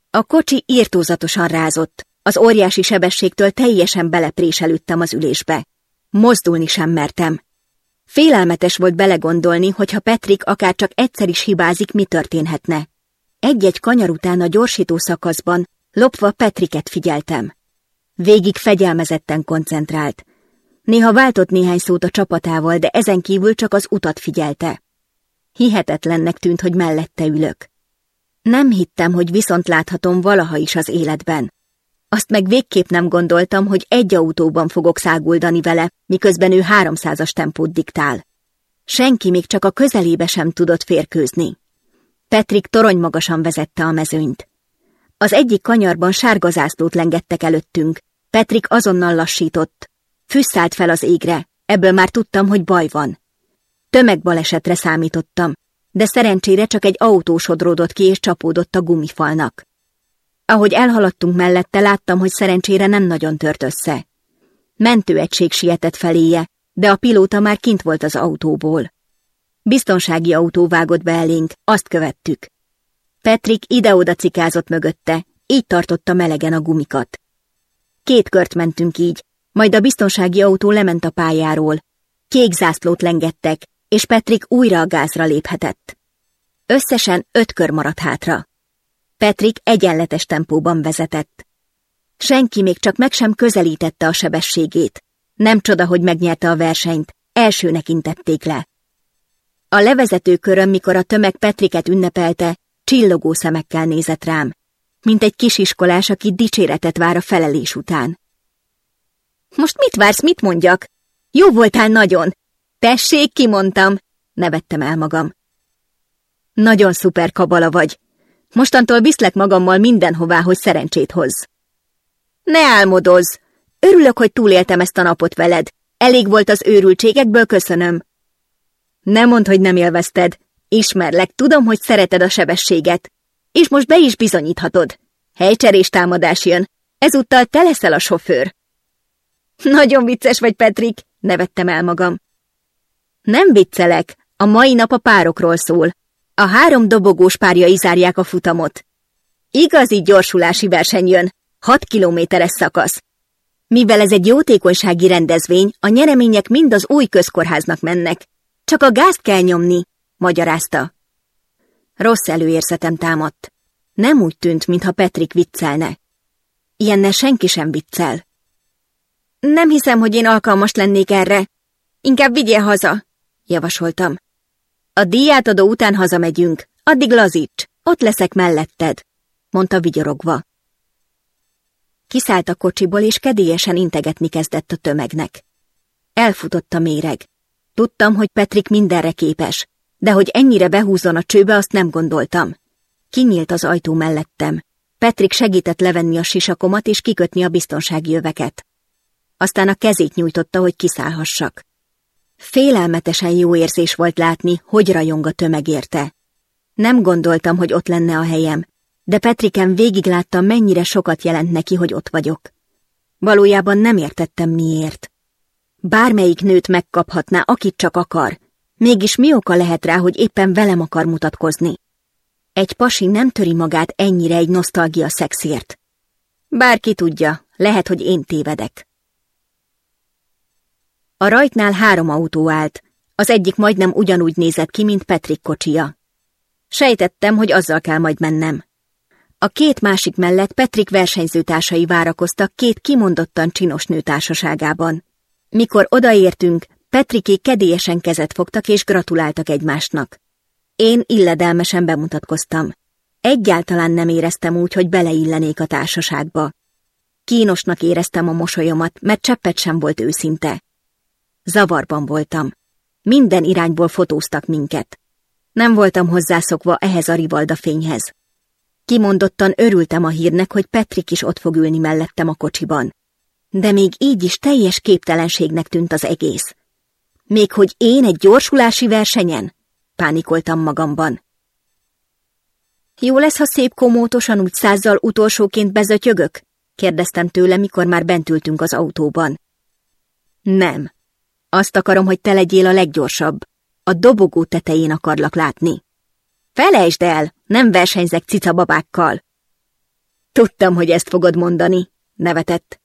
A kocsi írtózatosan rázott, az óriási sebességtől teljesen belepréselődtem az ülésbe. Mozdulni sem mertem. Félelmetes volt belegondolni, hogy ha Petrik akár csak egyszer is hibázik, mi történhetne. Egy-egy kanyar után a gyorsító szakaszban, lopva Petriket figyeltem. Végig fegyelmezetten koncentrált. Néha váltott néhány szót a csapatával, de ezen kívül csak az utat figyelte. Hihetetlennek tűnt, hogy mellette ülök. Nem hittem, hogy viszont láthatom valaha is az életben. Azt meg végképp nem gondoltam, hogy egy autóban fogok száguldani vele, miközben ő háromszázas tempót diktál. Senki még csak a közelébe sem tudott férkőzni. Petrik torony magasan vezette a mezőnyt. Az egyik kanyarban sárga zászlót lengettek előttünk. Petrik azonnal lassított. Füsszállt fel az égre, ebből már tudtam, hogy baj van. Tömegbalesetre számítottam, de szerencsére csak egy autó sodródott ki és csapódott a gumifalnak. Ahogy elhaladtunk mellette, láttam, hogy szerencsére nem nagyon tört össze. Mentőegység sietett feléje, de a pilóta már kint volt az autóból. Biztonsági autó vágott be elénk, azt követtük. Petrik ide-oda cikázott mögötte, így tartotta melegen a gumikat. Két kört mentünk így, majd a biztonsági autó lement a pályáról. Kék zászlót lengettek, és Petrik újra a gázra léphetett. Összesen öt kör maradt hátra. Petrik egyenletes tempóban vezetett. Senki még csak meg sem közelítette a sebességét. Nem csoda, hogy megnyerte a versenyt, elsőnek intették le. A levezető körön, mikor a tömeg Petriket ünnepelte, csillogó szemekkel nézett rám, mint egy kisiskolás, aki dicséretet vár a felelés után. Most mit vársz, mit mondjak? Jó voltál nagyon. Tessék, kimondtam, nevettem el magam. Nagyon szuper kabala vagy. Mostantól viszlek magammal mindenhová, hogy szerencsét hoz. Ne álmodozz! Örülök, hogy túléltem ezt a napot veled. Elég volt az őrültségekből, köszönöm. Ne mondd, hogy nem élvezted. Ismerlek, tudom, hogy szereted a sebességet. És most be is bizonyíthatod. Helycserés támadás jön. Ezúttal te leszel a sofőr. Nagyon vicces vagy, Petrik, nevettem el magam. Nem viccelek, A mai nap a párokról szól. A három dobogós párjai zárják a futamot. Igazi gyorsulási verseny jön, 6 kilométeres szakasz. Mivel ez egy jótékonysági rendezvény, a nyeremények mind az új közkórháznak mennek. Csak a gázt kell nyomni, magyarázta. Rossz előérzetem támadt. Nem úgy tűnt, mintha Petrik viccelne. Ilyenne senki sem viccel. Nem hiszem, hogy én alkalmas lennék erre. Inkább vigyél haza, javasoltam. A díjátadó után hazamegyünk, addig lazíts, ott leszek melletted, mondta vigyorogva. Kiszállt a kocsiból, és kedélyesen integetni kezdett a tömegnek. Elfutott a méreg. Tudtam, hogy Petrik mindenre képes, de hogy ennyire behúzon a csőbe, azt nem gondoltam. Kinyílt az ajtó mellettem. Petrik segített levenni a sisakomat és kikötni a biztonsági jöveket. Aztán a kezét nyújtotta, hogy kiszállhassak. Félelmetesen jó érzés volt látni, hogy rajong a tömeg érte. Nem gondoltam, hogy ott lenne a helyem, de Petriken végigláttam, mennyire sokat jelent neki, hogy ott vagyok. Valójában nem értettem miért. Bármelyik nőt megkaphatná, akit csak akar. Mégis mi oka lehet rá, hogy éppen velem akar mutatkozni? Egy pasi nem töri magát ennyire egy nosztalgia szexért. Bárki tudja, lehet, hogy én tévedek. A rajtnál három autó állt, az egyik majdnem ugyanúgy nézett ki, mint Petrik kocsia. Sejtettem, hogy azzal kell majd mennem. A két másik mellett Petrik versenyzőtársai várakoztak két kimondottan csinos nő társaságában. Mikor odaértünk, Petriké kedélyesen kezet fogtak és gratuláltak egymásnak. Én illedelmesen bemutatkoztam. Egyáltalán nem éreztem úgy, hogy beleillenék a társaságba. Kínosnak éreztem a mosolyomat, mert cseppet sem volt őszinte. Zavarban voltam. Minden irányból fotóztak minket. Nem voltam hozzászokva ehhez a rivalda fényhez. Kimondottan örültem a hírnek, hogy Petrik is ott fog ülni mellettem a kocsiban. De még így is teljes képtelenségnek tűnt az egész. Még hogy én egy gyorsulási versenyen? Pánikoltam magamban. Jó lesz, ha szép komótosan úgy százzal utolsóként bezötyögök? kérdeztem tőle, mikor már bent ültünk az autóban. Nem. Azt akarom, hogy te legyél a leggyorsabb. A dobogó tetején akarlak látni. Felejtsd el, nem versenyzek cicababákkal. Tudtam, hogy ezt fogod mondani, nevetett.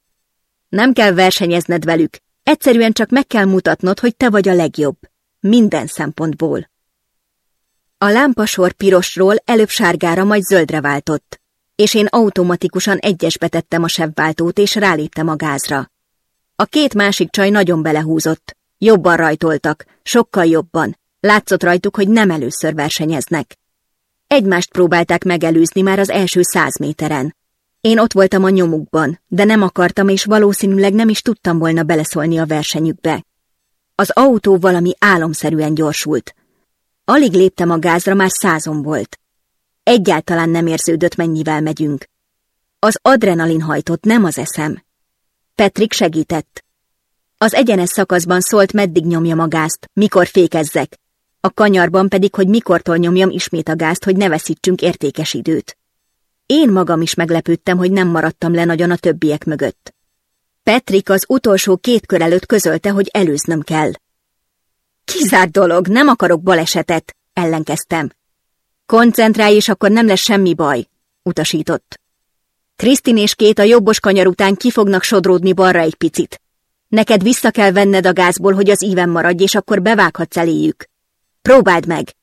Nem kell versenyezned velük, egyszerűen csak meg kell mutatnod, hogy te vagy a legjobb. Minden szempontból. A lámpasor pirosról előbb sárgára, majd zöldre váltott, és én automatikusan egyesbe tettem a sebváltót, és ráléptem a gázra. A két másik csaj nagyon belehúzott, jobban rajtoltak, sokkal jobban, látszott rajtuk, hogy nem először versenyeznek. Egymást próbálták megelőzni már az első száz méteren. Én ott voltam a nyomukban, de nem akartam, és valószínűleg nem is tudtam volna beleszólni a versenyükbe. Az autó valami álomszerűen gyorsult. Alig léptem a gázra, már százon volt. Egyáltalán nem érződött, mennyivel megyünk. Az adrenalin hajtott, nem az eszem. Petrik segített. Az egyenes szakaszban szólt, meddig nyomja a gázt, mikor fékezzek, a kanyarban pedig, hogy mikortól nyomjam ismét a gázt, hogy ne veszítsünk értékes időt. Én magam is meglepődtem, hogy nem maradtam le nagyon a többiek mögött. Petrik az utolsó két kör előtt közölte, hogy előznöm kell. Kizárt dolog, nem akarok balesetet, ellenkeztem. Koncentrálj, és akkor nem lesz semmi baj, utasított. Krisztin és két a jobbos kanyar után ki fognak sodródni balra egy picit. Neked vissza kell venned a gázból, hogy az íven maradj, és akkor bevághatsz eléjük. Próbáld meg!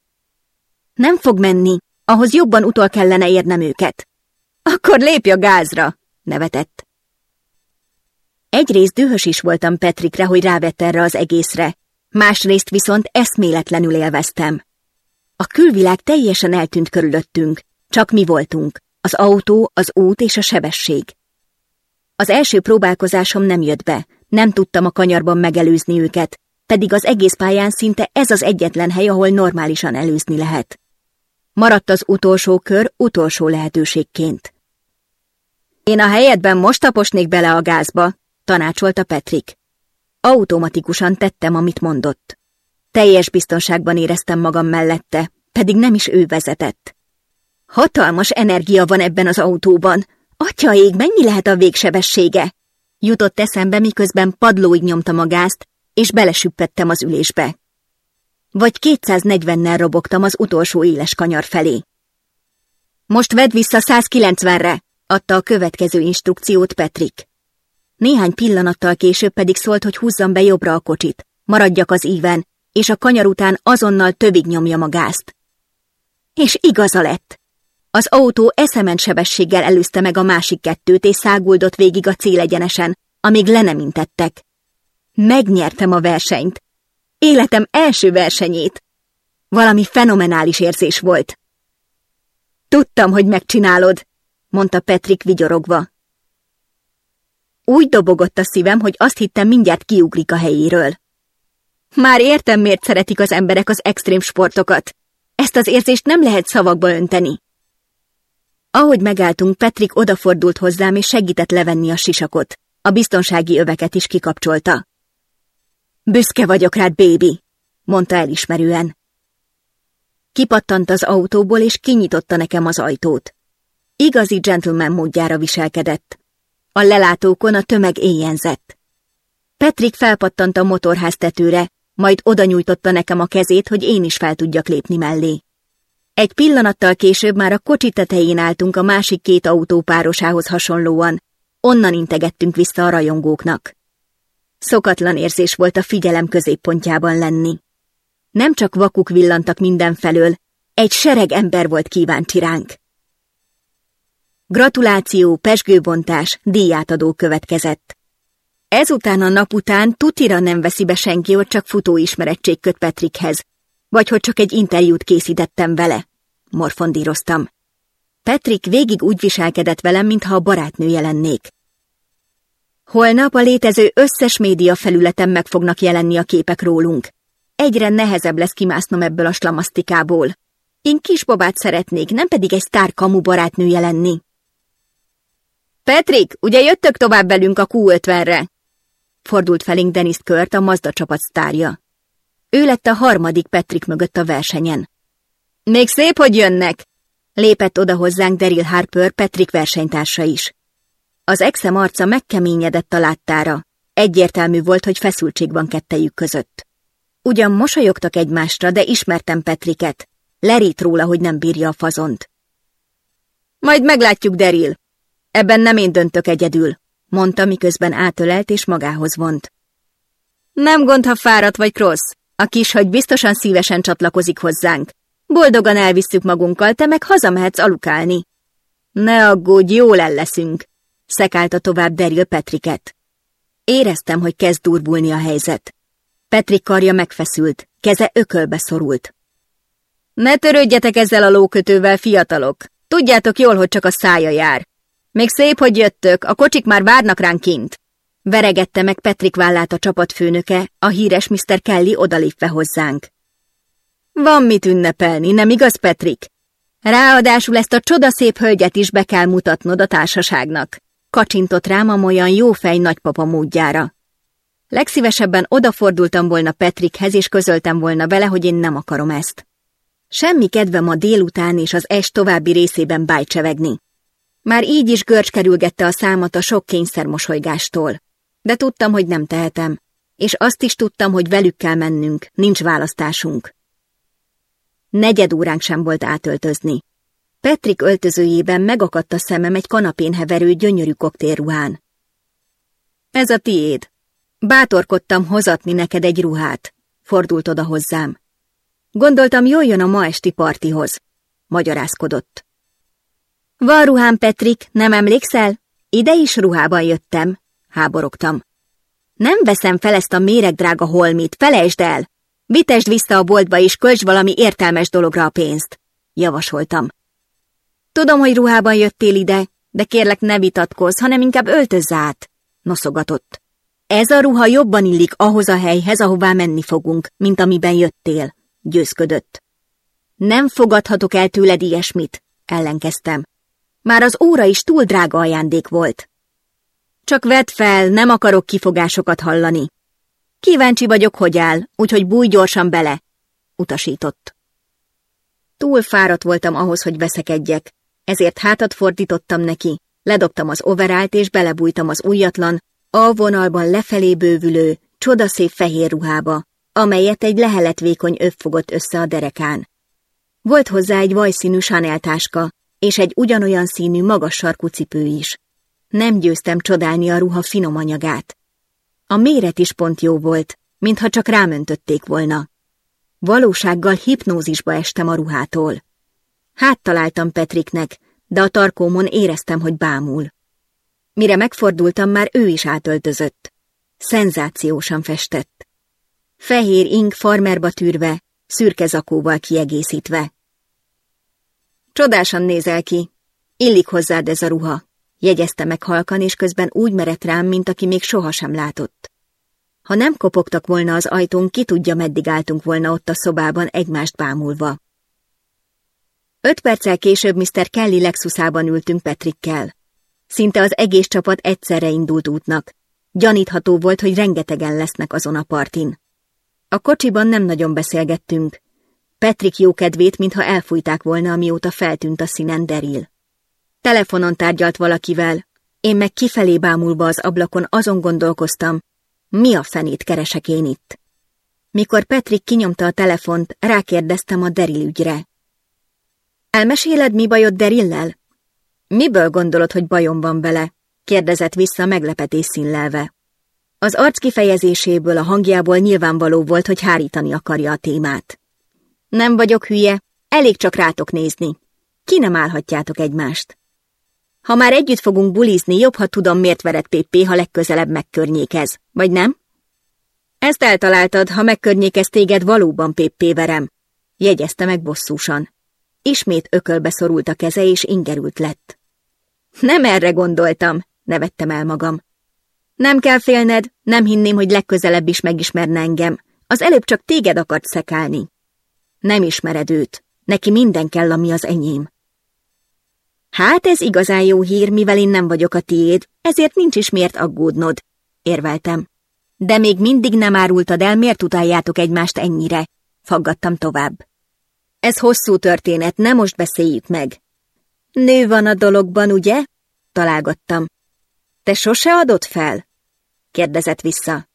Nem fog menni, ahhoz jobban utol kellene érnem őket. Akkor lépj a gázra, nevetett. Egyrészt dühös is voltam Petrikre, hogy rávett erre az egészre, másrészt viszont eszméletlenül élveztem. A külvilág teljesen eltűnt körülöttünk, csak mi voltunk, az autó, az út és a sebesség. Az első próbálkozásom nem jött be, nem tudtam a kanyarban megelőzni őket, pedig az egész pályán szinte ez az egyetlen hely, ahol normálisan előzni lehet. Maradt az utolsó kör utolsó lehetőségként. Én a helyedben most taposnék bele a gázba, tanácsolta Petrik. Automatikusan tettem, amit mondott. Teljes biztonságban éreztem magam mellette, pedig nem is ő vezetett. Hatalmas energia van ebben az autóban. Atyaég, mennyi lehet a végsebessége? Jutott eszembe, miközben padlóig nyomtam a gázt, és belesüppettem az ülésbe. vagy 240-nel robogtam az utolsó éles kanyar felé. Most vedd vissza 190-re, adta a következő instrukciót Petrik. Néhány pillanattal később pedig szólt, hogy húzzam be jobbra a kocsit, maradjak az íven, és a kanyar után azonnal többig nyomja a gázt. És igaza lett. Az autó eszement sebességgel előzte meg a másik kettőt, és száguldott végig a célegyenesen, amíg le nem intettek. Megnyertem a versenyt. Életem első versenyét. Valami fenomenális érzés volt. Tudtam, hogy megcsinálod, mondta Petrik vigyorogva. Úgy dobogott a szívem, hogy azt hittem mindjárt kiugrik a helyéről. Már értem, miért szeretik az emberek az extrém sportokat. Ezt az érzést nem lehet szavakba önteni. Ahogy megálltunk, Petrik odafordult hozzám és segített levenni a sisakot. A biztonsági öveket is kikapcsolta. Büszke vagyok rád, bébi, mondta elismerően. Kipattant az autóból, és kinyitotta nekem az ajtót. Igazi gentleman módjára viselkedett. A lelátókon a tömeg éjjenzett. Petrik felpattant a motorház tetőre, majd oda nyújtotta nekem a kezét, hogy én is fel tudjak lépni mellé. Egy pillanattal később már a kocsi tetején álltunk a másik két autó párosához hasonlóan, onnan integettünk vissza a rajongóknak. Szokatlan érzés volt a figyelem középpontjában lenni. Nem csak vakuk villantak mindenfelől, egy sereg ember volt kíváncsi ránk. Gratuláció, pesgőbontás, díjátadó következett. Ezután a nap után tutira nem veszi be senki, hogy csak futóismerettség köt Petrikhez, vagy hogy csak egy interjút készítettem vele. Morfondíroztam. Petrik végig úgy viselkedett velem, mintha a barátnője lennék. Holnap a létező összes média felületen meg fognak jelenni a képek rólunk. Egyre nehezebb lesz kimásznom ebből a slamasztikából. Én kisbabát szeretnék, nem pedig egy sztár kamu barátnője lenni. Petrik, ugye jöttök tovább velünk a Q50-re? Fordult felénk Denis Kört, a Mazda csapat sztárja. Ő lett a harmadik Petrik mögött a versenyen. Még szép, hogy jönnek! Lépett oda hozzánk Daryl Harper, Petrik versenytársa is. Az exem arca megkeményedett a láttára. Egyértelmű volt, hogy feszültség van kettejük között. Ugyan mosolyogtak egymásra, de ismertem Petriket. Lerít róla, hogy nem bírja a fazont. Majd meglátjuk, Daryl. Ebben nem én döntök egyedül, mondta, miközben átölelt és magához vont. Nem gond, ha fáradt vagy krossz. A kis hogy biztosan szívesen csatlakozik hozzánk. Boldogan elvisszük magunkkal, te meg hazamehetsz alukálni. Ne aggódj, jól el leszünk, szekálta tovább Daryl Petriket. Éreztem, hogy kezd durbulni a helyzet. Petrik karja megfeszült, keze ökölbe szorult. Ne törődjetek ezzel a lókötővel, fiatalok. Tudjátok jól, hogy csak a szája jár. Még szép, hogy jöttök, a kocsik már várnak ránk kint. Veregette meg Petrik vállát a csapatfőnöke, a híres Mr. Kelly odalépve hozzánk. Van mit ünnepelni, nem igaz, Petrik? Ráadásul ezt a csodaszép hölgyet is be kell mutatnod a társaságnak. Kacsintott rám a olyan jófej nagypapa módjára. Legszívesebben odafordultam volna Petrikhez, és közöltem volna vele, hogy én nem akarom ezt. Semmi kedvem a délután és az est további részében bájcsevegni. Már így is görcs kerülgette a számat a sok kényszermosolygástól. De tudtam, hogy nem tehetem. És azt is tudtam, hogy velük kell mennünk, nincs választásunk. Negyed óránk sem volt átöltözni. Petrik öltözőjében megakadt a szemem egy kanapén heverő gyönyörű koktélruhán. Ez a tiéd. Bátorkodtam hozatni neked egy ruhát, fordult oda hozzám. Gondoltam, jól jön a ma esti partihoz, magyarázkodott. Van ruhám, Petrik, nem emlékszel? Ide is ruhában jöttem, háborogtam. Nem veszem fel ezt a méregdrága holmit, felejtsd el! Vitesd vissza a boltba és költsd valami értelmes dologra a pénzt, javasoltam. Tudom, hogy ruhában jöttél ide, de kérlek ne vitatkozz, hanem inkább öltözz át, noszogatott. Ez a ruha jobban illik ahhoz a helyhez, ahová menni fogunk, mint amiben jöttél, győzködött. Nem fogadhatok el tőled ilyesmit, ellenkeztem. Már az óra is túl drága ajándék volt. Csak vedd fel, nem akarok kifogásokat hallani. Kíváncsi vagyok, hogy áll, úgyhogy bújj gyorsan bele, utasított. Túl fáradt voltam ahhoz, hogy veszekedjek, ezért hátat fordítottam neki, ledobtam az overált és belebújtam az újatlan, a vonalban lefelé bővülő, csodaszép fehér ruhába, amelyet egy leheletvékony öv fogott össze a derekán. Volt hozzá egy vajszínű saneltáska, és egy ugyanolyan színű magas sarkú cipő is. Nem győztem csodálni a ruha finom anyagát. A méret is pont jó volt, mintha csak rámöntötték volna. Valósággal hipnózisba estem a ruhától. Hát találtam Petriknek, de a tarkómon éreztem, hogy bámul. Mire megfordultam, már ő is átöltözött. Szenzációsan festett. Fehér ing farmerba tűrve, szürke zakóval kiegészítve. Csodásan nézel ki. Illik hozzád ez a ruha, jegyezte meg halkan, és közben úgy merett rám, mint aki még sohasem látott. Ha nem kopogtak volna az ajtón, ki tudja, meddig álltunk volna ott a szobában egymást bámulva. Öt perccel később Mr. Kelly Lexusában ültünk Petrikkel. Szinte az egész csapat egyszerre indult útnak. Gyanítható volt, hogy rengetegen lesznek azon a partin. A kocsiban nem nagyon beszélgettünk. Petrik jókedvét, mintha elfújták volna, amióta feltűnt a színen Deril. Telefonon tárgyalt valakivel, én meg kifelé bámulva az ablakon azon gondolkoztam, mi a fenét keresek én itt. Mikor Petrik kinyomta a telefont, rákérdeztem a Deril ügyre. Elmeséled, mi bajod Derillel? Miből gondolod, hogy bajom van vele? kérdezett vissza meglepetés színlelve. Az arc kifejezéséből, a hangjából nyilvánvaló volt, hogy hárítani akarja a témát. Nem vagyok hülye, elég csak rátok nézni. Ki nem állhatjátok egymást? Ha már együtt fogunk bulizni, jobb, ha tudom, miért vered Péppé, ha legközelebb megkörnyékez, vagy nem? Ezt eltaláltad, ha megkörnyékez téged, valóban Péppé verem, jegyezte meg bosszúsan. Ismét ökölbe szorult a keze, és ingerült lett. Nem erre gondoltam, nevettem el magam. Nem kell félned, nem hinném, hogy legközelebb is megismerne engem. Az előbb csak téged akart szekálni. Nem ismered őt. Neki minden kell, ami az enyém. Hát ez igazán jó hír, mivel én nem vagyok a tiéd, ezért nincs is miért aggódnod, érveltem. De még mindig nem árultad el, miért utáljátok egymást ennyire, faggattam tovább. Ez hosszú történet, nem most beszéljük meg. Nő van a dologban, ugye? Találgattam. Te sose adott fel? kérdezett vissza.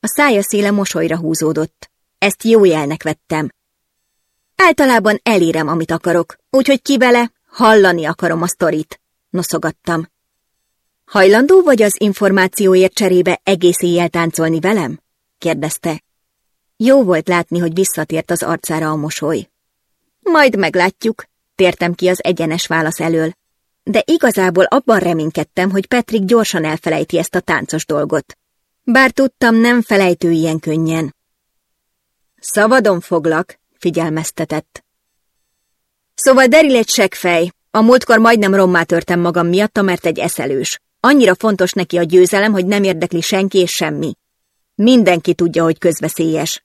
A szája széle mosolyra húzódott. Ezt jó jelnek vettem. Általában elérem, amit akarok, úgyhogy ki vele, hallani akarom a sztorit, noszogattam. Hajlandó vagy az információért cserébe egész éjjel táncolni velem? kérdezte. Jó volt látni, hogy visszatért az arcára a mosoly. Majd meglátjuk, tértem ki az egyenes válasz elől, de igazából abban reménykedtem, hogy Petrik gyorsan elfelejti ezt a táncos dolgot. Bár tudtam, nem felejtő ilyen könnyen. Szabadon foglak, figyelmeztetett. Szóval Deril egy seggfej. A múltkor majdnem rommá törtem magam miatta, mert egy eszelős. Annyira fontos neki a győzelem, hogy nem érdekli senki és semmi. Mindenki tudja, hogy közveszélyes.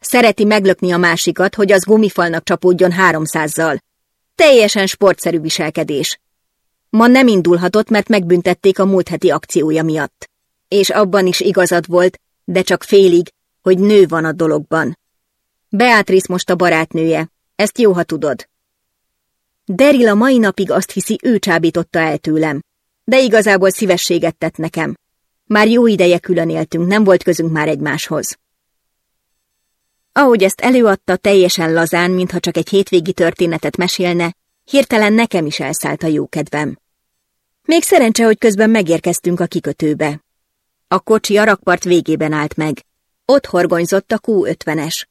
Szereti meglökni a másikat, hogy az gumifalnak csapódjon háromszázzal. Teljesen sportszerű viselkedés. Ma nem indulhatott, mert megbüntették a múlt heti akciója miatt. És abban is igazad volt, de csak félig, hogy nő van a dologban. Beatrice most a barátnője, ezt jó, ha tudod. Deril a mai napig azt hiszi, ő csábította el tőlem, de igazából szívességet tett nekem. Már jó ideje külön éltünk, nem volt közünk már egymáshoz. Ahogy ezt előadta, teljesen lazán, mintha csak egy hétvégi történetet mesélne, hirtelen nekem is elszállt a jókedvem. Még szerencse, hogy közben megérkeztünk a kikötőbe. A kocsi a rakpart végében állt meg. Ott horgonyzott a Q50-es.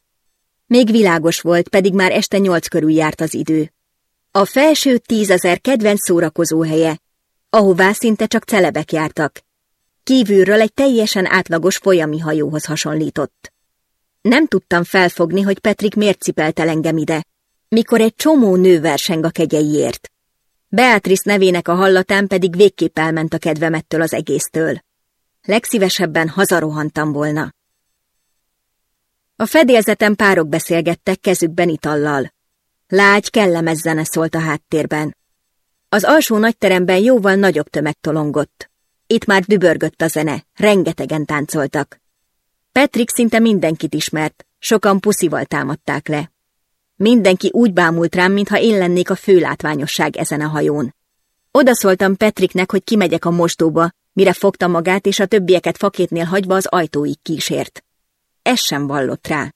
Még világos volt, pedig már este nyolc körül járt az idő. A felső tízezer kedvenc szórakozó helye, ahová szinte csak celebek jártak. Kívülről egy teljesen átlagos folyami hajóhoz hasonlított. Nem tudtam felfogni, hogy Petrik miért cipelt el engem ide, mikor egy csomó nő verseng a kegyeiért. Beatrice nevének a hallatán pedig végképp elment a kedvemettől az egésztől. Legszívesebben hazarohantam volna. A fedélzeten párok beszélgettek kezükben itallal. Lágy, kellemes zene szólt a háttérben. Az alsó nagyteremben jóval nagyobb tömeg tolongott. Itt már dübörgött a zene, rengetegen táncoltak. Patrick szinte mindenkit ismert, sokan puszival támadták le. Mindenki úgy bámult rám, mintha én lennék a fő látványosság ezen a hajón. Oda szóltam Petriknek, hogy kimegyek a mostóba, mire fogta magát, és a többieket fakétnél hagyva az ajtóig kísért. ez sem vallott rá.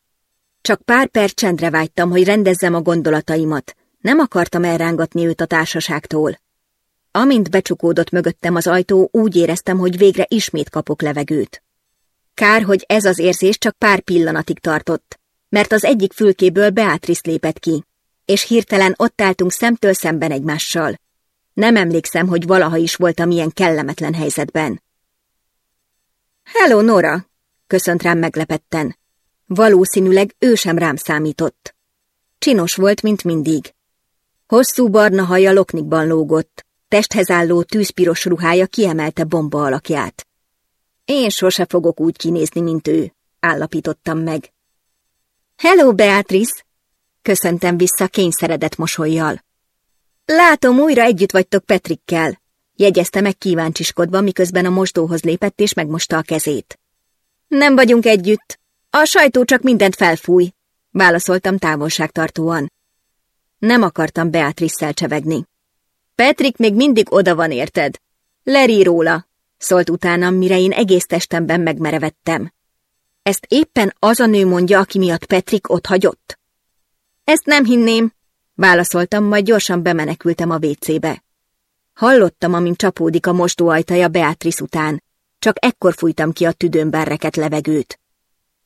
Csak pár perc csendre vágytam, hogy rendezzem a gondolataimat. Nem akartam elrángatni őt a társaságtól. Amint becsukódott mögöttem az ajtó, úgy éreztem, hogy végre ismét kapok levegőt. Kár, hogy ez az érzés csak pár pillanatig tartott, mert az egyik fülkéből Beatrice lépett ki, és hirtelen ott álltunk szemtől szemben egymással. Nem emlékszem, hogy valaha is voltam ilyen kellemetlen helyzetben. Hello, Nora! köszönt rám meglepetten. Valószínűleg ő sem rám számított. Csinos volt, mint mindig. Hosszú barna haja loknikban lógott, testhez álló tűzpiros ruhája kiemelte bomba alakját. Én sose fogok úgy kinézni, mint ő, állapítottam meg. Hello, Beatrice! Köszöntem vissza kényszeredett mosolyjal. Látom, újra együtt vagytok Petrikkel, jegyezte meg kíváncsiskodva, miközben a mosdóhoz lépett és megmosta a kezét. Nem vagyunk együtt. A sajtó csak mindent felfúj, válaszoltam távolságtartóan. Nem akartam Beatrice-szel csevegni. Petrik még mindig oda van, érted? Leri róla, szólt utánam, mire én egész testemben megmerevettem. Ezt éppen az a nő mondja, aki miatt Petrik ott hagyott? Ezt nem hinném, válaszoltam, majd gyorsan bemenekültem a vécébe. Hallottam, amint csapódik a mosdóajtaja Beatrice után, csak ekkor fújtam ki a tüdőmben reket levegőt.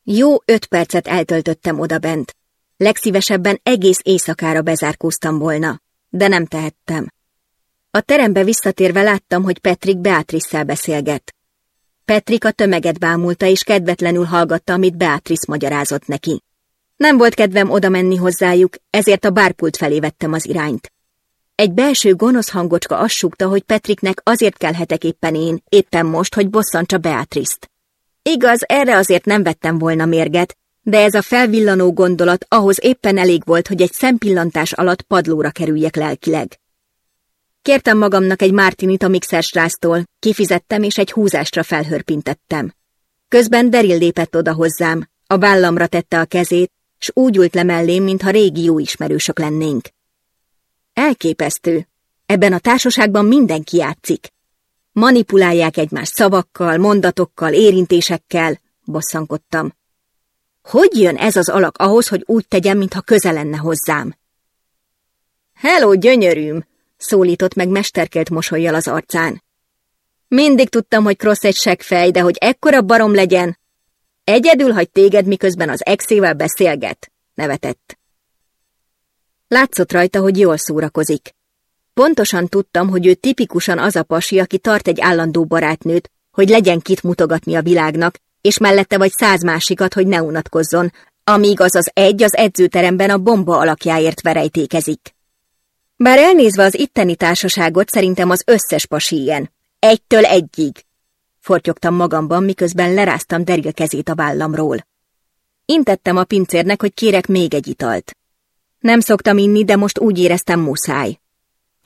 Jó öt percet eltöltöttem odabent. Legszívesebben egész éjszakára bezárkóztam volna, de nem tehettem. A terembe visszatérve láttam, hogy Petrik Beatrice-szel beszélget. Petrik a tömeget bámulta, és kedvetlenül hallgatta, amit Beatrice magyarázott neki. Nem volt kedvem oda menni hozzájuk, ezért a bárpult felé vettem az irányt. Egy belső gonosz hangocska azt hogy Petriknek azért kelhetek éppen én, éppen most, hogy bosszantsa Beatrice-t. Igaz, erre azért nem vettem volna mérget, de ez a felvillanó gondolat ahhoz éppen elég volt, hogy egy szempillantás alatt padlóra kerüljek lelkileg. Kértem magamnak egy Mártinit a mixersráztól, kifizettem és egy húzásra felhörpintettem. Közben Deril lépett oda hozzám, a vállamra tette a kezét, s úgy ült le mellém, mintha régi jó ismerősök lennénk. Elképesztő. Ebben a társaságban mindenki játszik. Manipulálják egymást szavakkal, mondatokkal, érintésekkel, bosszankodtam. Hogy jön ez az alak ahhoz, hogy úgy tegyem, mintha köze lenne hozzám? Hello, gyönyörűm! szólított meg mesterkelt mosolyjal az arcán. Mindig tudtam, hogy Cross egy segfej, de hogy ekkora barom legyen. Egyedül hagy téged, miközben az exével beszélget, nevetett. Látszott rajta, hogy jól szórakozik. Pontosan tudtam, hogy ő tipikusan az a pasi, aki tart egy állandó barátnőt, hogy legyen kit mutogatni a világnak, és mellette vagy száz másikat, hogy ne unatkozzon, amíg az az egy az edzőteremben a bomba alakjáért verejtékezik. Bár elnézve az itteni társaságot, szerintem az összes pasi ilyen. Egytől egyig. Fortyogtam magamban, miközben leráztam Deril kezét a vállamról. Intettem a pincérnek, hogy kérek még egy italt. Nem szoktam inni, de most úgy éreztem muszáj.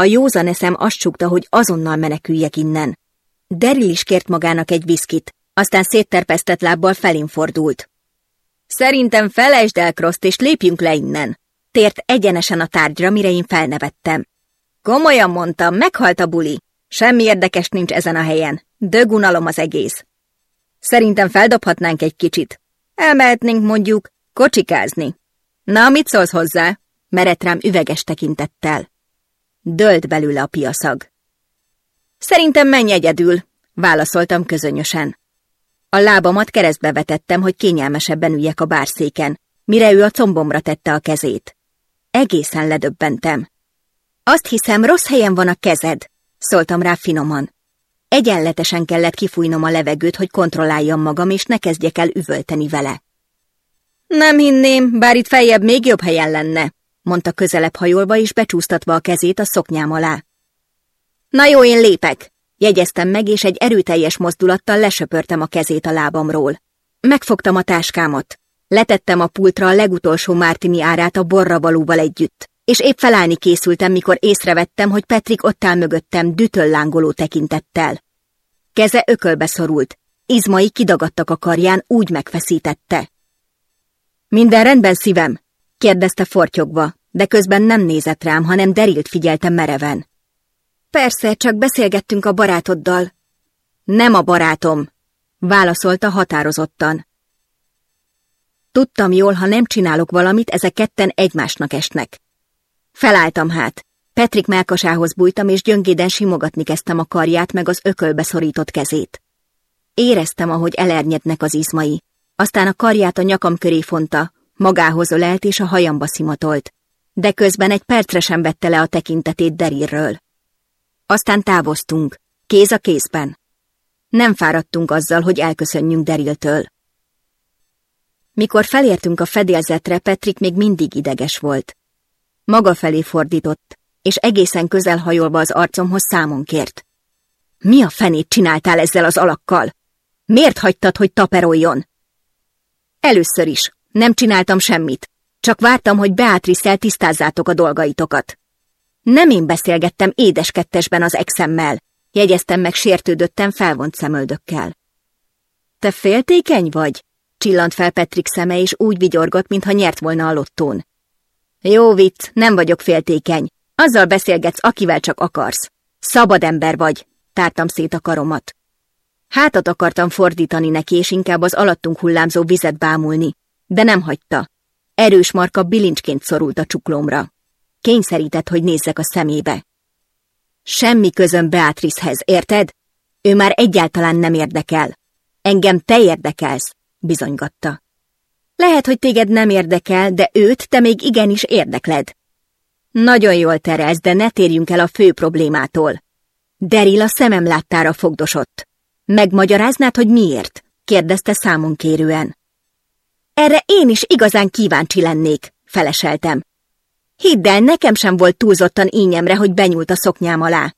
A józan eszem azt csukta, hogy azonnal meneküljek innen. Deril is kért magának egy viszkit, aztán szétterpesztett lábbal felén fordult. Szerintem felejtsd el, Kroszt, és lépjünk le innen. Tért egyenesen a tárgyra, mire én felnevettem. Komolyan mondtam, meghalt a buli. Semmi érdekes nincs ezen a helyen. Dögunalom az egész. Szerintem feldobhatnánk egy kicsit. Elmehetnénk mondjuk kocsikázni. Na, mit szólsz hozzá? Merett rám üveges tekintettel. Dölt belőle a piaszag. Szerintem menj egyedül, válaszoltam közönösen. A lábamat keresztbe vetettem, hogy kényelmesebben üljek a bárszéken, mire ő a combomra tette a kezét. Egészen ledöbbentem. Azt hiszem, rossz helyen van a kezed, szóltam rá finoman. Egyenletesen kellett kifújnom a levegőt, hogy kontrolláljam magam, és ne kezdjek el üvölteni vele. Nem hinném, bár itt feljebb még jobb helyen lenne, mondta közelebb hajolva és becsúsztatva a kezét a szoknyám alá. Na jó, én lépek, jegyeztem meg, és egy erőteljes mozdulattal lesöpörtem a kezét a lábamról. Megfogtam a táskámat. Letettem a pultra a legutolsó Mártini árát a borravalóval együtt, és épp felállni készültem, mikor észrevettem, hogy Petrik ott áll mögöttem lángoló tekintettel. Keze ökölbe szorult, izmai kidagadtak a karján, úgy megfeszítette. Minden rendben, szívem? kérdezte fortyogva, de közben nem nézett rám, hanem derilt figyeltem mereven. Persze, csak beszélgettünk a barátoddal. Nem a barátom, válaszolta határozottan. Tudtam jól, ha nem csinálok valamit, ezek ketten egymásnak esnek. Felálltam hát. Petrik melkasához bújtam, és gyöngéden simogatni kezdtem a karját meg az ökölbe szorított kezét. Éreztem, ahogy elernyednek az izmai. Aztán a karját a nyakam köré fonta, magához ölelt és a hajamba szimatolt. De közben egy percre sem vette le a tekintetét Derirről. Aztán távoztunk, kéz a kézben. Nem fáradtunk azzal, hogy elköszönjünk Deriltől. Mikor felértünk a fedélzetre, Petrik még mindig ideges volt. Maga felé fordított, és egészen közel hajolva az arcomhoz számon kért. Mi a fenét csináltál ezzel az alakkal? Miért hagytad, hogy taperoljon? Először is. Nem csináltam semmit. Csak vártam, hogy Beatrice-el tisztázzátok a dolgaitokat. Nem én beszélgettem édeskettesben az exemmel, jegyeztem meg sértődöttem felvont szemöldökkel. Te féltékeny vagy? Csillant fel Petrik szeme, és úgy vigyorgott, mintha nyert volna a lottón. Jó vicc, nem vagyok féltékeny. Azzal beszélgetsz, akivel csak akarsz. Szabad ember vagy, tártam szét a karomat. Hátat akartam fordítani neki, és inkább az alattunk hullámzó vizet bámulni, de nem hagyta. Erős marka bilincsként szorult a csuklómra. Kényszerített, hogy nézzek a szemébe. Semmi közöm Beatricehez, érted? Ő már egyáltalán nem érdekel. Engem te érdekelsz, bizonygatta. Lehet, hogy téged nem érdekel, de őt te még igenis érdekled. Nagyon jól terelsz, de ne térjünk el a fő problémától. Deril a szemem láttára fogdosott. Megmagyaráznád, hogy miért? kérdezte számon kérően. Erre én is igazán kíváncsi lennék, feleseltem. Hidd el, nekem sem volt túlzottan ínyemre, hogy benyúlt a szoknyám alá.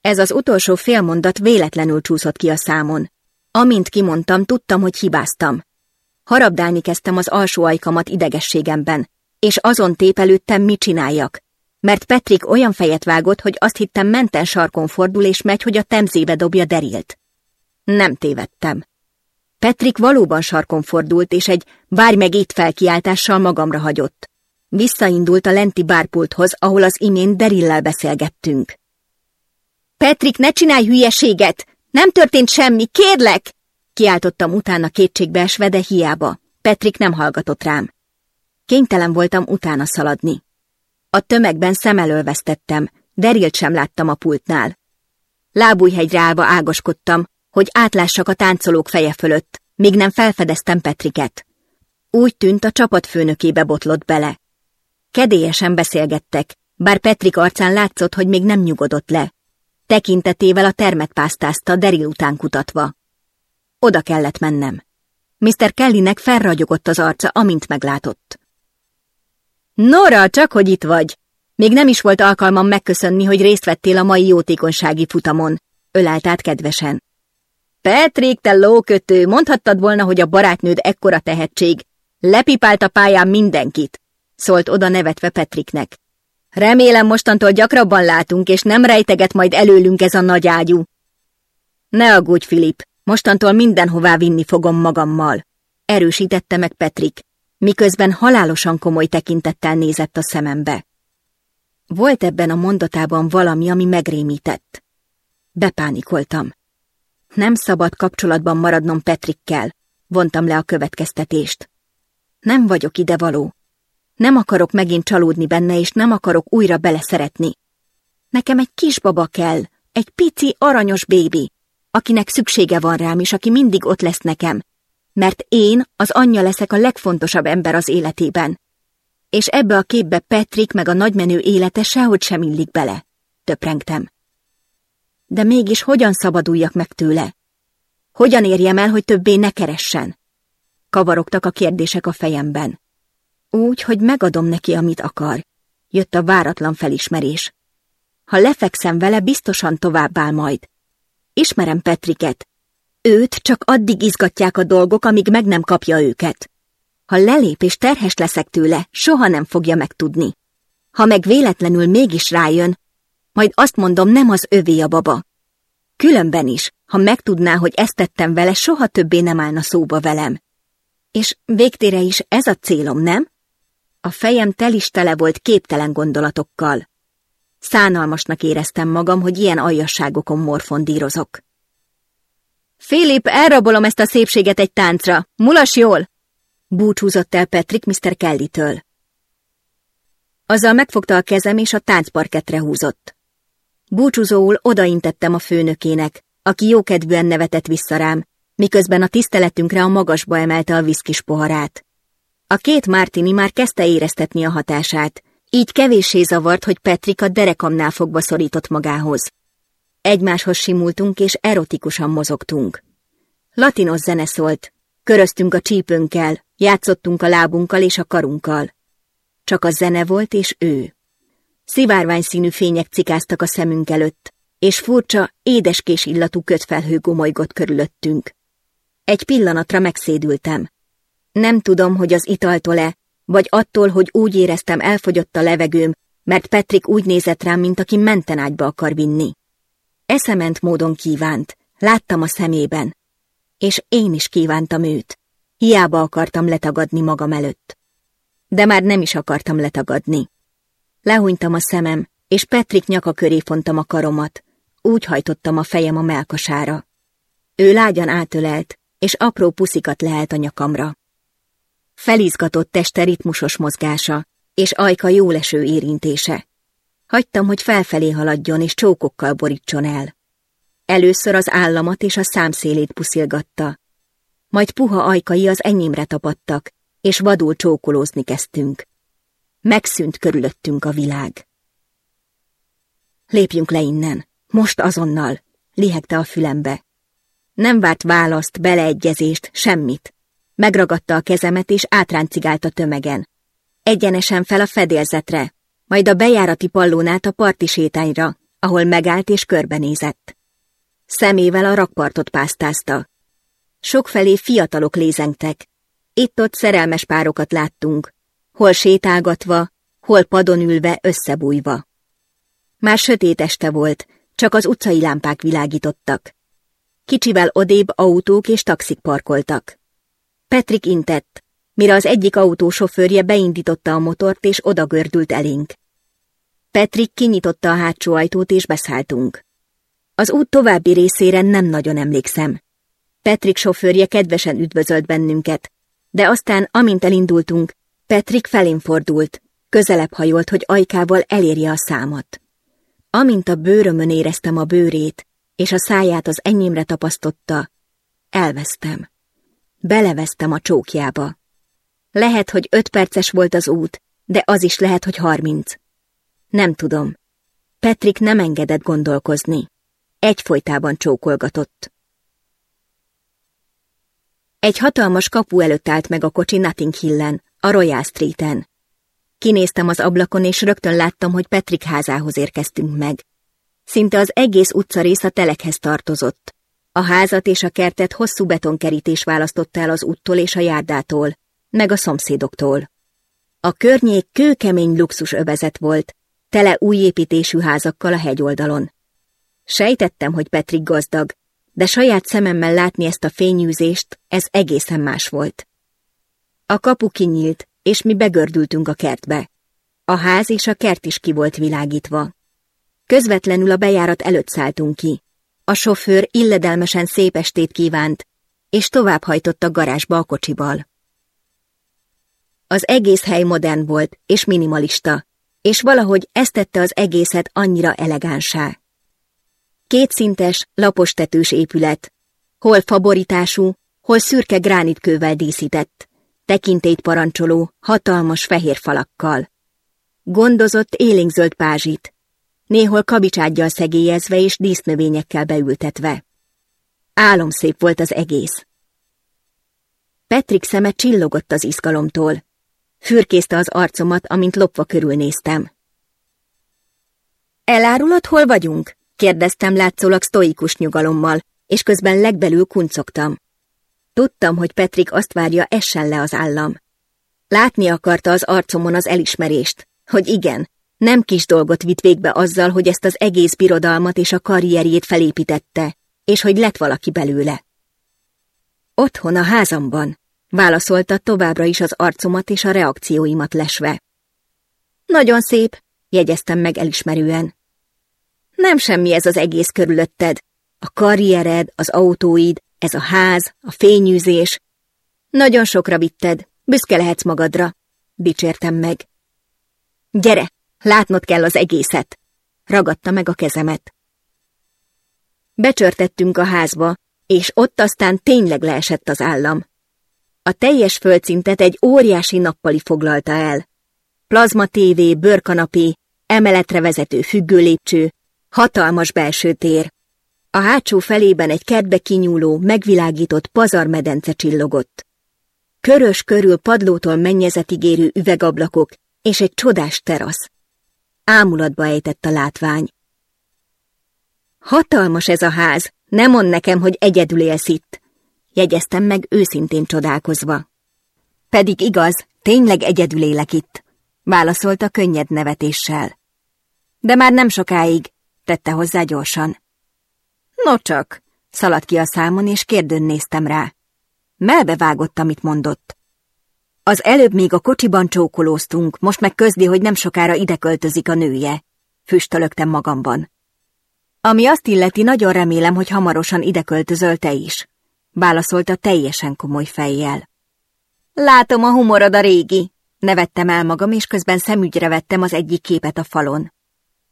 Ez az utolsó félmondat véletlenül csúszott ki a számon. Amint kimondtam, tudtam, hogy hibáztam. Harabdálni kezdtem az alsó ajkamat idegességemben, és azon tépelődtem, mit csináljak. Mert Petrik olyan fejet vágott, hogy azt hittem menten sarkon fordul, és megy, hogy a temzébe dobja derilt. Nem tévedtem. Petrik valóban sarkon fordult, és egy várj meg itt felkiáltással magamra hagyott. Visszaindult a lenti bárpulthoz, ahol az imént Derillel beszélgettünk. Petrik, ne csinálj hülyeséget! Nem történt semmi, kérlek! Kiáltottam utána kétségbeesve, de hiába. Petrik nem hallgatott rám. Kénytelen voltam utána szaladni. A tömegben szem elől vesztettem, Derilt sem láttam a pultnál. Lábújhegyre állva ágoskodtam, hogy átlássak a táncolók feje fölött, míg nem felfedeztem Petriket. Úgy tűnt, a csapat főnökébe botlott bele. Kedélyesen beszélgettek, bár Petrik arcán látszott, hogy még nem nyugodott le. Tekintetével a termet pásztázta, Deril után kutatva. Oda kellett mennem. Mr. Kellynek felragyogott az arca, amint meglátott. Nora, csak hogy itt vagy! Még nem is volt alkalmam megköszönni, hogy részt vettél a mai jótékonysági futamon. Ölelt át kedvesen. Petrik, te lókötő, mondhattad volna, hogy a barátnőd ekkora tehetség. Lepipált a pályán mindenkit, szólt oda nevetve Petriknek. Remélem mostantól gyakrabban látunk, és nem rejteget majd előlünk ez a nagy ágyú. Ne aggódj, Filip, mostantól mindenhová vinni fogom magammal. Erősítette meg Petrik, miközben halálosan komoly tekintettel nézett a szemembe. Volt ebben a mondatában valami, ami megrémített. Bepánikoltam. Nem szabad kapcsolatban maradnom Petrikkel, vontam le a következtetést. Nem vagyok ide való. Nem akarok megint csalódni benne, és nem akarok újra beleszeretni. Nekem egy kisbaba kell, egy pici, aranyos bébi, akinek szüksége van rám, és aki mindig ott lesz nekem, mert én az anyja leszek a legfontosabb ember az életében. És ebbe a képbe Petrik meg a nagymenő élete sehogy sem illik bele. Töprengtem. De mégis hogyan szabaduljak meg tőle? Hogyan érjem el, hogy többé ne keressen? Kavarogtak a kérdések a fejemben. Úgy, hogy megadom neki, amit akar. Jött a váratlan felismerés. Ha lefekszem vele, biztosan tovább áll majd. Ismerem Petriket. Őt csak addig izgatják a dolgok, amíg meg nem kapja őket. Ha lelép és terhes leszek tőle, soha nem fogja megtudni. Ha meg véletlenül mégis rájön, majd azt mondom, nem az övé a baba. Különben is, ha megtudná, hogy ezt tettem vele, soha többé nem állna szóba velem. És végtére is ez a célom, nem? A fejem telis tele volt képtelen gondolatokkal. Szánalmasnak éreztem magam, hogy ilyen aljasságokon morfondírozok. Filip, elrabolom ezt a szépséget egy táncra. Mulas jól! Búcsúzott el Patrick Mr. Kelly-től. Azzal megfogta a kezem, és a táncparketre húzott. Búcsúzóul odaintettem a főnökének, aki jókedvűen nevetett vissza rám, miközben a tiszteletünkre a magasba emelte a viszkis poharát. A két Mártini már kezdte éreztetni a hatását, így kevéssé zavart, hogy Petrik a derekamnál fogva szorított magához. Egymáshoz simultunk és erotikusan mozogtunk. Latinos zene szólt, köröztünk a csípőnkkel, játszottunk a lábunkkal és a karunkkal. Csak a zene volt és ő. Szivárvány színű fények cikáztak a szemünk előtt, és furcsa, édeskés illatú kötfelhő gomolygott körülöttünk. Egy pillanatra megszédültem. Nem tudom, hogy az italtól-e, vagy attól, hogy úgy éreztem elfogyott a levegőm, mert Petrik úgy nézett rám, mint aki mentenágyba akar vinni. Eszement módon kívánt, láttam a szemében, és én is kívántam őt. Hiába akartam letagadni magam előtt. De már nem is akartam letagadni. Lehúnytam a szemem, és Petrik nyaka köré fontam a karomat. Úgy hajtottam a fejem a melkasára. Ő lágyan átölelt, és apró puszikat lehelt a nyakamra. Felizgatott teste ritmusos mozgása, és ajka jóleső érintése. Hagytam, hogy felfelé haladjon, és csókokkal borítson el. Először az államat és a számszélét puszilgatta. Majd puha ajkai az enyémre tapadtak, és vadul csókolózni kezdtünk. Megszűnt körülöttünk a világ. Lépjünk le innen, most azonnal, lihegte a fülembe. Nem várt választ, beleegyezést, semmit. Megragadta a kezemet és átráncigált a tömegen. Egyenesen fel a fedélzetre, majd a bejárati pallónát a parti sétányra, ahol megállt és körbenézett. Szemével a rakpartot pásztázta. Sokfelé fiatalok lézengtek. Itt-ott szerelmes párokat láttunk, hol sétálgatva, hol padon ülve összebújva. Már sötét este volt, csak az utcai lámpák világítottak. Kicsivel odébb autók és taxik parkoltak. Petrik intett, mire az egyik autó sofőrje beindította a motort és odagördült elénk. Petrik kinyitotta a hátsó ajtót és beszálltunk. Az út további részére nem nagyon emlékszem. Petrik sofőrje kedvesen üdvözölt bennünket, de aztán, amint elindultunk, Petrik felén fordult, közelebb hajolt, hogy ajkával elérje a számat. Amint a bőrömön éreztem a bőrét, és a száját az enyémre tapasztotta, elvesztem. Beleveztem a csókjába. Lehet, hogy öt perces volt az út, de az is lehet, hogy harminc. Nem tudom. Petrik nem engedett gondolkozni. Egyfolytában csókolgatott. Egy hatalmas kapu előtt állt meg a kocsi Notting Hillen, a Royal Streeten. Kinéztem az ablakon, és rögtön láttam, hogy Petrik házához érkeztünk meg. Szinte az egész utcarész a telekhez tartozott. A házat és a kertet hosszú betonkerítés választotta el az úttól és a járdától, meg a szomszédoktól. A környék kőkemény luxus övezet volt, tele új építésű házakkal a hegyoldalon. Sejtettem, hogy Petrik gazdag, de saját szememmel látni ezt a fényűzést, ez egészen más volt. A kapu kinyílt, és mi begördültünk a kertbe. A ház és a kert is ki volt világítva. Közvetlenül a bejárat előtt szálltunk ki. A sofőr illedelmesen szép estét kívánt, és továbbhajtott a garázsba a kocsival. Az egész hely modern volt és minimalista, és valahogy ezt tette az egészet annyira elegánsá. Kétszintes, lapos tetős épület, hol faborítású, hol szürke gránitkővel díszített, tekintélyt parancsoló, hatalmas fehér falakkal. Gondozott élénkzöld pázsit, néhol kabicsádgyal szegélyezve és dísznövényekkel beültetve. Álomszép volt az egész. Petrik szeme csillogott az izgalomtól. Fürkészte az arcomat, amint lopva körülnéztem. Elárulod, hol vagyunk? kérdeztem látszólag sztoikus nyugalommal, és közben legbelül kuncogtam. Tudtam, hogy Petrik azt várja, essen le az állam. Látni akarta az arcomon az elismerést, hogy igen, nem kis dolgot vitt végbe azzal, hogy ezt az egész birodalmat és a karrierjét felépítette, és hogy lett valaki belőle. Otthon a házamban, válaszolta továbbra is az arcomat és a reakcióimat lesve. Nagyon szép, jegyeztem meg elismerően. Nem semmi ez az egész körülötted. A karriered, az autóid, ez a ház, a fényűzés. Nagyon sokra vitted, Büszke lehetsz magadra, dicsértem meg. Gyere, látnod kell az egészet, ragadta meg a kezemet. Becsörtettünk a házba, és ott aztán tényleg leesett az állam. A teljes földszintet egy óriási nappali foglalta el. Plazma tévé, bőrkanapé, emeletre vezető függőlépcső, hatalmas belső tér. A hátsó felében egy kertbe kinyúló, megvilágított pazarmedence csillogott. Körös körül padlótól mennyezetig érő üvegablakok és egy csodás terasz. Ámulatba ejtett a látvány. Hatalmas ez a ház, nem mond nekem, hogy egyedül élsz itt, jegyeztem meg őszintén csodálkozva. Pedig igaz, tényleg egyedül élek itt, válaszolta könnyed nevetéssel. De már nem sokáig, tette hozzá gyorsan. No csak, szaladt ki a számon, és kérdőn néztem rá. Melbevágott, amit mondott. Az előbb még a kocsiban csókolóztunk, most meg közdi, hogy nem sokára ide költözik a nője. Füstölögtem magamban. Ami azt illeti, nagyon remélem, hogy hamarosan ide költözöl te is, válaszolta teljesen komoly fejjel. Látom a humorod a régi, nevettem el magam, és közben szemügyre vettem az egyik képet a falon.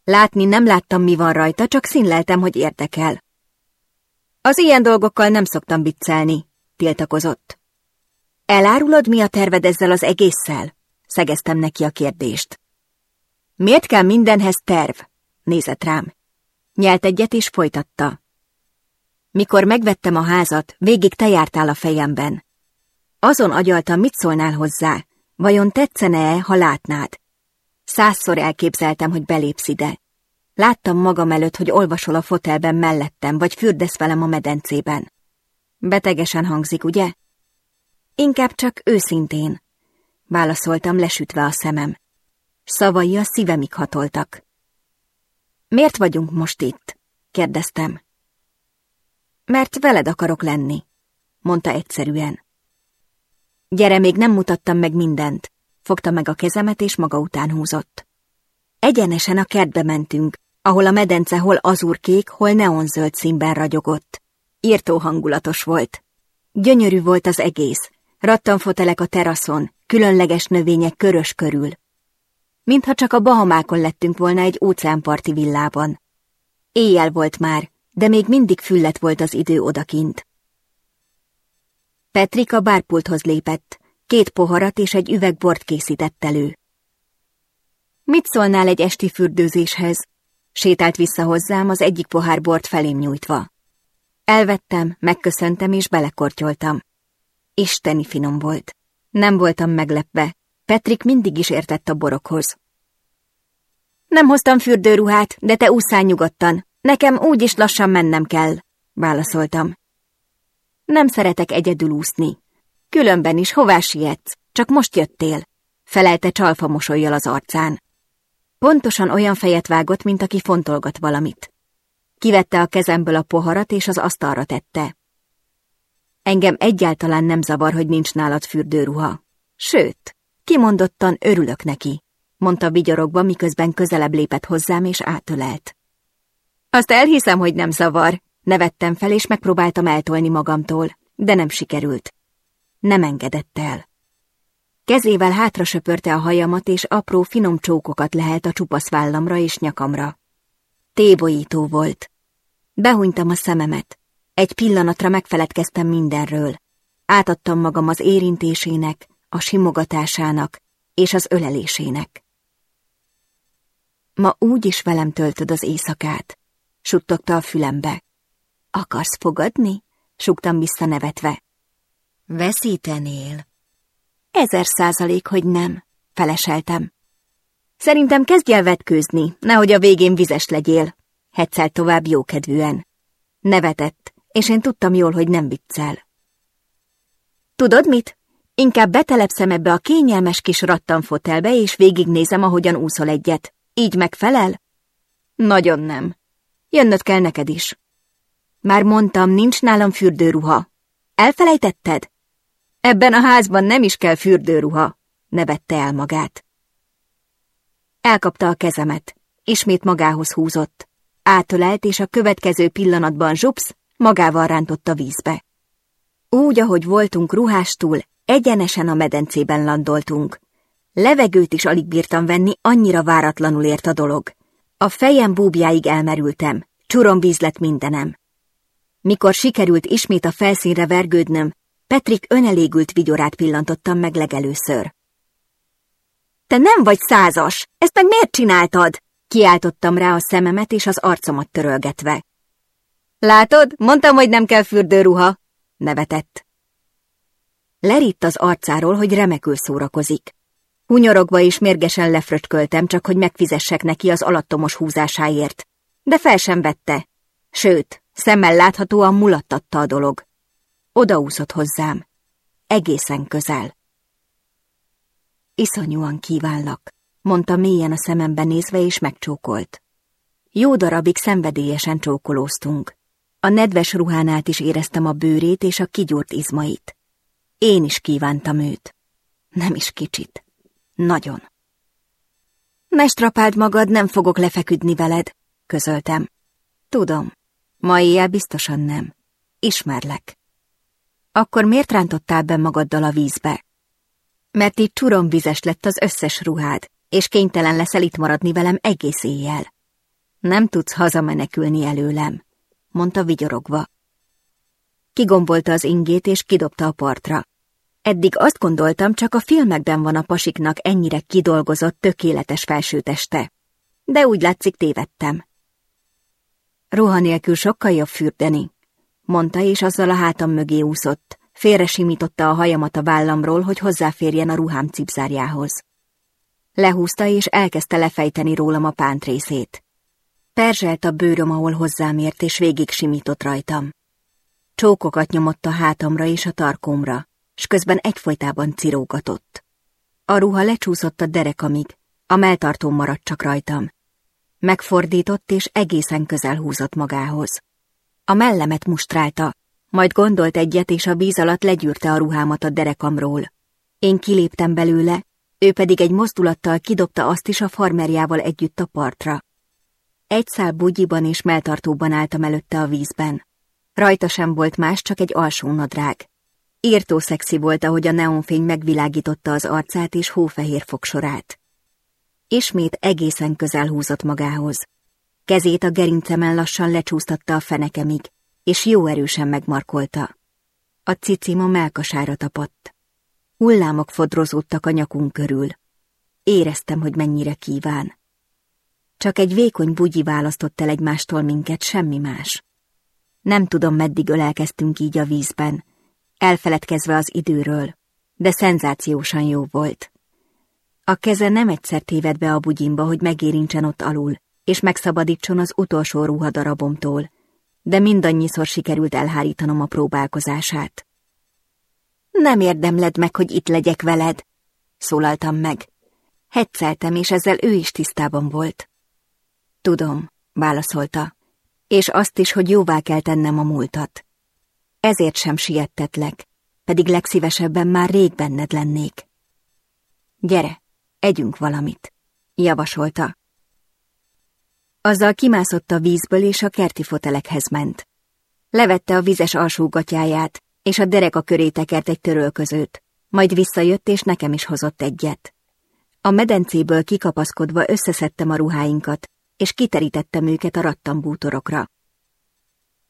Látni nem láttam, mi van rajta, csak színleltem, hogy érdekel. Az ilyen dolgokkal nem szoktam viccelni, tiltakozott. Elárulod, mi a terved ezzel az egésszel? Szegeztem neki a kérdést. Miért kell mindenhez terv? Nézett rám. Nyelt egyet és folytatta. Mikor megvettem a házat, végig te jártál a fejemben. Azon agyaltam, mit szólnál hozzá, vajon tetszene-e, ha látnád. Százszor elképzeltem, hogy belépsz ide. Láttam magam előtt, hogy olvasol a fotelben mellettem, vagy fürdesz velem a medencében. Betegesen hangzik, ugye? Inkább csak őszintén, válaszoltam lesütve a szemem. Szavai a szívemig hatoltak. Miért vagyunk most itt? kérdeztem. Mert veled akarok lenni, mondta egyszerűen. Gyere, még nem mutattam meg mindent. Fogta meg a kezemet, és maga után húzott. Egyenesen a kertbe mentünk, ahol a medence hol azurkék, hol neonzöld színben ragyogott. Írtó hangulatos volt. Gyönyörű volt az egész, rattanfotelek a teraszon, különleges növények körös körül. Mintha csak a Bahamákon lettünk volna egy óceánparti villában. Éjjel volt már, de még mindig füllet volt az idő odakint. Petrika bárpulthoz lépett, két poharat és egy üveg bort készített elő. Mit szólnál egy esti fürdőzéshez? Sétált vissza hozzám az egyik pohár bort felém nyújtva. Elvettem, megköszöntem és belekortyoltam. Isteni finom volt. Nem voltam meglepve. Petrik mindig is értett a borokhoz. Nem hoztam fürdőruhát, de te úszál nyugodtan. Nekem úgy is lassan mennem kell, válaszoltam. Nem szeretek egyedül úszni. Különben is hová sietsz, csak most jöttél, felelte csalfa mosolyjal az arcán. Pontosan olyan fejet vágott, mint aki fontolgat valamit. Kivette a kezemből a poharat, és az asztalra tette. Engem egyáltalán nem zavar, hogy nincs nálad fürdőruha. Sőt, kimondottan örülök neki, mondta vigyorogva, miközben közelebb lépett hozzám, és átölelt. Azt elhiszem, hogy nem zavar, nevettem fel, és megpróbáltam eltolni magamtól, de nem sikerült. Nem engedett el. Kezével hátra söpörte a hajamat, és apró finom csókokat lehet a csupasz vállamra és nyakamra. Tébolyító volt. Behunytam a szememet. Egy pillanatra megfeledkeztem mindenről. Átadtam magam az érintésének, a simogatásának és az ölelésének. Ma úgy is velem töltöd az éjszakát, suttogta a fülembe. Akarsz fogadni? Sugtam vissza nevetve. Veszítenél. Ezer százalék, hogy nem, feleseltem. Szerintem kezdj el vetkőzni, nehogy a végén vizes legyél, hetszelt tovább jókedvűen. Nevetett, és én tudtam jól, hogy nem viccel. Tudod mit? Inkább betelepszem ebbe a kényelmes kis rattanfotelbe, és végignézem, ahogyan úszol egyet. Így megfelel? Nagyon nem. Jönnöd kell neked is. Már mondtam, nincs nálam fürdőruha. Elfelejtetted? Ebben a házban nem is kell fürdőruha, nevette el magát. Elkapta a kezemet, ismét magához húzott. Átölelt, és a következő pillanatban zsupsz magával rántott a vízbe. Úgy, ahogy voltunk ruhástól, Egyenesen a medencében landoltunk. Levegőt is alig bírtam venni, annyira váratlanul ért a dolog. A fejem búbjáig elmerültem, csuromvíz lett mindenem. Mikor sikerült ismét a felszínre vergődnöm, Petrik önelégült vigyorát pillantottam meg legelőször. Te nem vagy százas! Ezt meg miért csináltad? Kiáltottam rá a szememet és az arcomat törölgetve. Látod, mondtam, hogy nem kell fürdőruha, nevetett. Leritt az arcáról, hogy remekül szórakozik. Hunyorogva és mérgesen lefröcsköltem, csak hogy megfizessek neki az alattomos húzásáért. De fel sem vette. Sőt, szemmel láthatóan mulattatta a dolog. Odaúszott hozzám. Egészen közel. Iszonyúan kívánlak, mondta mélyen a szemembe nézve, és megcsókolt. Jó darabig szenvedélyesen csókolóztunk. A nedves ruhán át is éreztem a bőrét és a kigyúrt izmait. Én is kívántam őt. Nem is kicsit. Nagyon. Ne strapáld magad, nem fogok lefeküdni veled, közöltem. Tudom, ma éjjel biztosan nem. Ismerlek. Akkor miért rántottál be magaddal a vízbe? Mert itt csuromvizes lett az összes ruhád, és kénytelen leszel itt maradni velem egész éjjel. Nem tudsz hazamenekülni előlem, mondta vigyorogva. Kigombolta az ingét, és kidobta a partra. Eddig azt gondoltam, csak a filmekben van a pasiknak ennyire kidolgozott, tökéletes felsőteste. De úgy látszik tévedtem. Ruha nélkül sokkal jobb fürdeni, mondta, és azzal a hátam mögé úszott. Félre simította a hajamat a vállamról, hogy hozzáférjen a ruhám cipzárjához. Lehúzta, és elkezdte lefejteni rólam a pántrészét. Perzselt a bőröm, ahol hozzám ért, és végig simított rajtam. Csókokat nyomott a hátamra és a tarkómra, s közben egyfolytában cirógatott. A ruha lecsúszott a derekamig, a melltartóm maradt csak rajtam. Megfordított és egészen közel húzott magához. A mellemet mustrálta, majd gondolt egyet, és a víz alatt legyűrte a ruhámat a derekamról. Én kiléptem belőle, ő pedig egy mozdulattal kidobta azt is a farmerjával együtt a partra. Egy szál bugyiban és melltartóban álltam előtte a vízben. Rajta sem volt más, csak egy alsó nadrág. Írtó szexi volt, ahogy a neonfény megvilágította az arcát és hófehér fogsorát. Ismét egészen közel húzott magához. Kezét a gerincemen lassan lecsúsztatta a fenekemig, és jó erősen megmarkolta. A cicim a melkasára tapadt. Hullámok fodrozódtak a nyakunk körül. Éreztem, hogy mennyire kíván. Csak egy vékony bugyi választott el egymástól minket, semmi más. Nem tudom, meddig ölelkeztünk így a vízben, elfeledkezve az időről, de szenzációsan jó volt. A keze nem egyszer téved be a bugyimba, hogy megérintsen ott alul, és megszabadítson az utolsó ruhadarabomtól, de mindannyiszor sikerült elhárítanom a próbálkozását. Nem érdemled meg, hogy itt legyek veled, szólaltam meg. Hetszeltem, és ezzel ő is tisztában volt. Tudom, válaszolta, és azt is, hogy jóvá kell tennem a múltat. Ezért sem siettetlek, pedig legszívesebben már rég benned lennék. Gyere, együnk valamit, javasolta. Azzal kimászott a vízből, és a kerti fotelekhez ment. Levette a vizes alsógatyáját, és a dereka köré tekert egy törölközőt, majd visszajött, és nekem is hozott egyet. A medencéből kikapaszkodva összeszedtem a ruháinkat, és kiterítettem őket a rattambútorokra.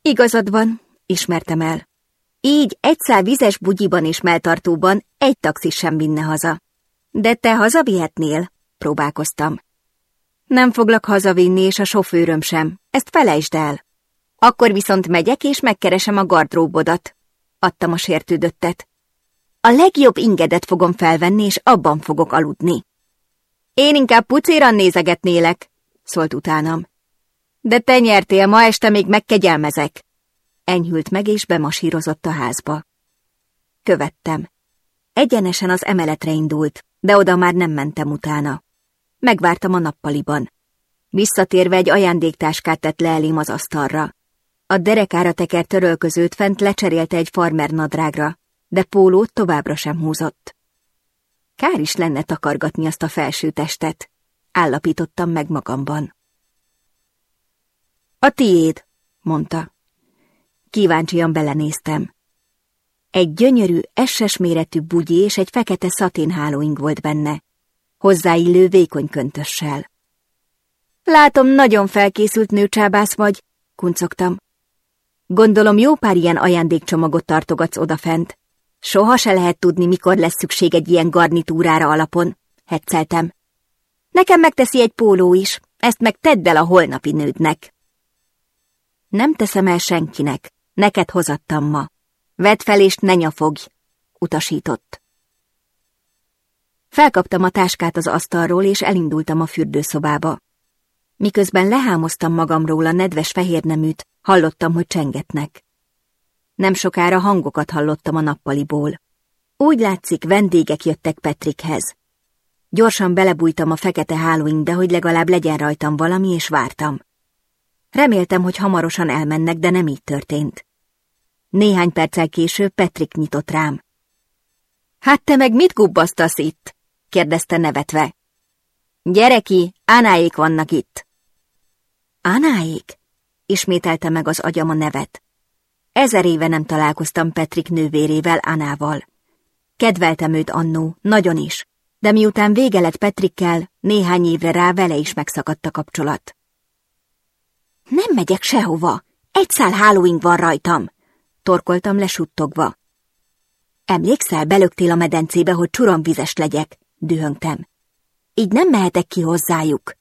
Igazad van, ismertem el. Így egy szál vizes bugyiban és melltartóban egy taxis sem vinne haza. De te hazavihetnél? Próbálkoztam. Nem foglak hazavinni, és a sofőröm sem. Ezt felejtsd el. Akkor viszont megyek, és megkeresem a gardróbodat. Adtam a sértődöttet. A legjobb ingedet fogom felvenni, és abban fogok aludni. Én inkább pucéran nézegetnélek, szólt utánam. De te nyertél, ma este még megkegyelmezek. Enyhült meg, és bemasírozott a házba. Követtem. Egyenesen az emeletre indult, de oda már nem mentem utána. Megvártam a nappaliban. Visszatérve egy ajándéktáskát tett le elém az asztalra. A derekára tekert törölközőt fent lecserélte egy farmer nadrágra, de pólót továbbra sem húzott. Kár is lenne takargatni azt a felső testet, állapítottam meg magamban. A tiéd, mondta. Kíváncsian belenéztem. Egy gyönyörű, esses méretű bugyi és egy fekete szaténhálóink volt benne, hozzáillő vékony köntössel. Látom, nagyon felkészült nőcsábász vagy, kuncogtam. Gondolom jó pár ilyen ajándékcsomagot tartogatsz odafent. Soha se lehet tudni, mikor lesz szükség egy ilyen garnitúrára alapon, hetszeltem. Nekem megteszi egy póló is, ezt meg tedd el a holnapi nődnek. Nem teszem el senkinek, neked hozattam ma. Vedd fel és ne nyafogj, utasított. Felkaptam a táskát az asztalról, és elindultam a fürdőszobába. Miközben lehámoztam magamról a nedves fehérneműt, hallottam, hogy csengetnek. Nem sokára hangokat hallottam a nappaliból. Úgy látszik, vendégek jöttek Petrikhez. Gyorsan belebújtam a fekete hálóinkbe, hogy legalább legyen rajtam valami, és vártam. Reméltem, hogy hamarosan elmennek, de nem így történt. Néhány perccel később Petrik nyitott rám. Hát te meg mit gubbasztasz itt? Kérdezte nevetve. Gyere ki, vannak itt. Ánáék? ismételte meg az agyam a nevet. Ezer éve nem találkoztam Petrik nővérével, Anával. Kedveltem őt annó, nagyon is, de miután vége lett Petrikkel, néhány évre rá vele is megszakadt a kapcsolat. Nem megyek sehova, egy szál Halloween van rajtam, torkoltam lesuttogva. Emlékszel, belöktél a medencébe, hogy csuromvizes legyek, dühöngtem. Így nem mehetek ki hozzájuk.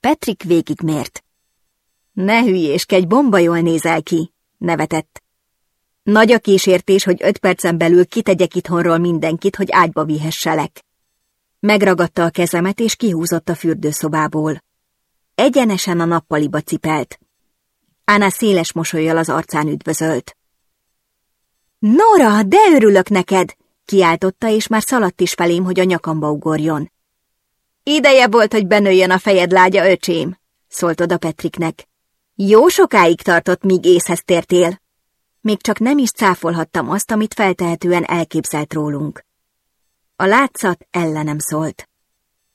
Petrik végigmért. Ne hülyéskedj, bomba jól nézel ki, nevetett. Nagy a kísértés, hogy öt percen belül kitegyek itthonról mindenkit, hogy ágyba vihesselek. Megragadta a kezemet, és kihúzott a fürdőszobából. Egyenesen a nappaliba cipelt. Ána széles mosolyjal az arcán üdvözölt. Nora, de örülök neked! Kiáltotta, és már szaladt is felém, hogy a nyakamba ugorjon. Ideje volt, hogy benőjön a fejed lágya, öcsém, szólt oda Petriknek. Jó sokáig tartott, míg észhez tértél. Még csak nem is cáfolhattam azt, amit feltehetően elképzelt rólunk. A látszat ellenem szólt.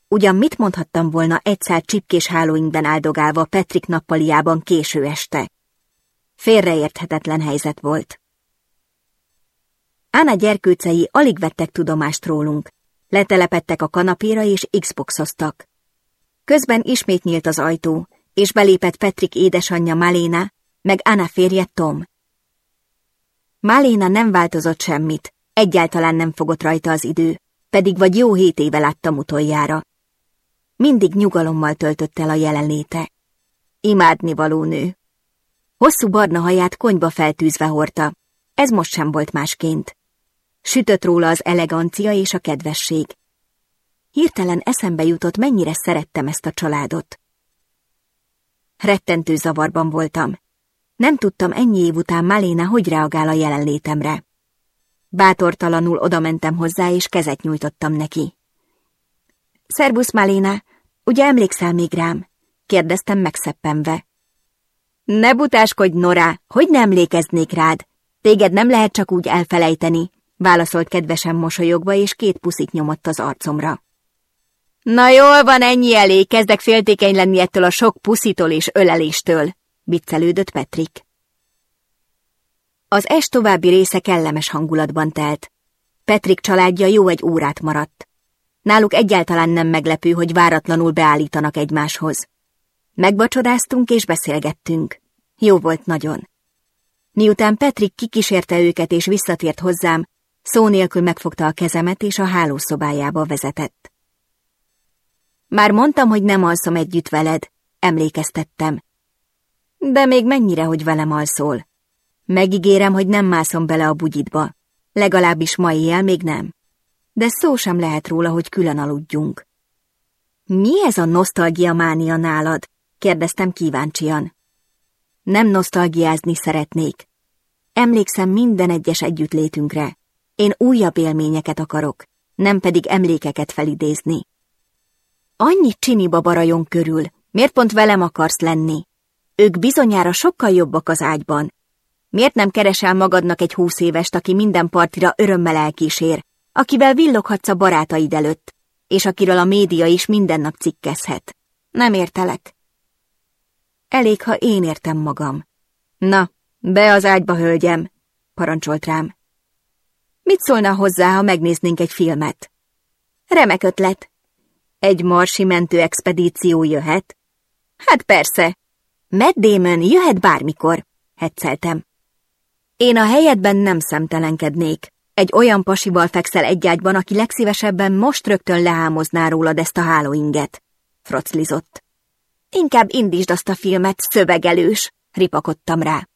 Ugyan mit mondhattam volna egyszer csipkés hálóinkben áldogálva Petrik nappaliában késő este? Félreérthetetlen helyzet volt. Ána gyerkőcei alig vettek tudomást rólunk. Letelepettek a kanapéra és xboxoztak. Közben ismét nyílt az ajtó, és belépett Petrik édesanyja Maléna, meg Anna férje Tom. Maléna nem változott semmit, egyáltalán nem fogott rajta az idő, pedig vagy jó hét éve láttam utoljára. Mindig nyugalommal töltött el a jelenléte. Imádni való nő. Hosszú barna haját konyba feltűzve hordta, ez most sem volt másként. Sütött róla az elegancia és a kedvesség. Hirtelen eszembe jutott, mennyire szerettem ezt a családot. Rettentő zavarban voltam. Nem tudtam ennyi év után Maléna hogy reagál a jelenlétemre. Bátortalanul odamentem hozzá, és kezet nyújtottam neki. Szerbusz, Maléna, ugye emlékszel még rám? kérdeztem megszeppenve. Ne butáskodj, Nora, hogy nem emlékeznék rád? Téged nem lehet csak úgy elfelejteni, válaszolt kedvesen mosolyogva, és két puszit nyomott az arcomra. Na jól van, ennyi elég, kezdek féltékeny lenni ettől a sok puszitól és öleléstől, viccelődött Petrik. Az est további része kellemes hangulatban telt. Petrik családja jó egy órát maradt. Náluk egyáltalán nem meglepő, hogy váratlanul beállítanak egymáshoz. Megvacsodáztunk és beszélgettünk. Jó volt nagyon. Miután Petrik kikísérte őket és visszatért hozzám, szó nélkül megfogta a kezemet és a hálószobájába vezetett. Már mondtam, hogy nem alszom együtt veled, emlékeztettem. De még mennyire, hogy velem alszol? Megígérem, hogy nem mászom bele a bugyitba. Legalábbis ma éjjel még nem. De szó sem lehet róla, hogy külön aludjunk. Mi ez a nosztalgia mánia nálad? kérdeztem kíváncsian. Nem nosztalgiázni szeretnék. Emlékszem minden egyes együttlétünkre. Én újabb élményeket akarok, nem pedig emlékeket felidézni. Annyi csiniba barajon körül, miért pont velem akarsz lenni? Ők bizonyára sokkal jobbak az ágyban. Miért nem keresel magadnak egy húsz évest, aki minden partira örömmel elkísér, akivel villoghatsz a barátaid előtt, és akiről a média is minden nap cikkezhet? Nem értelek. Elég, ha én értem magam. Na, be az ágyba, hölgyem! parancsolt rám. Mit szólna hozzá, ha megnéznénk egy filmet? Remek ötlet. Egy marsi mentő expedíció jöhet? Hát persze. Matt Damon jöhet bármikor, hetszeltem. Én a helyedben nem szemtelenkednék. Egy olyan pasival fekszel egy aki legszívesebben most rögtön lehámozná rólad ezt a hálóinget, froclizott. Inkább indítsd azt a filmet, szövegelős, ripakodtam rá.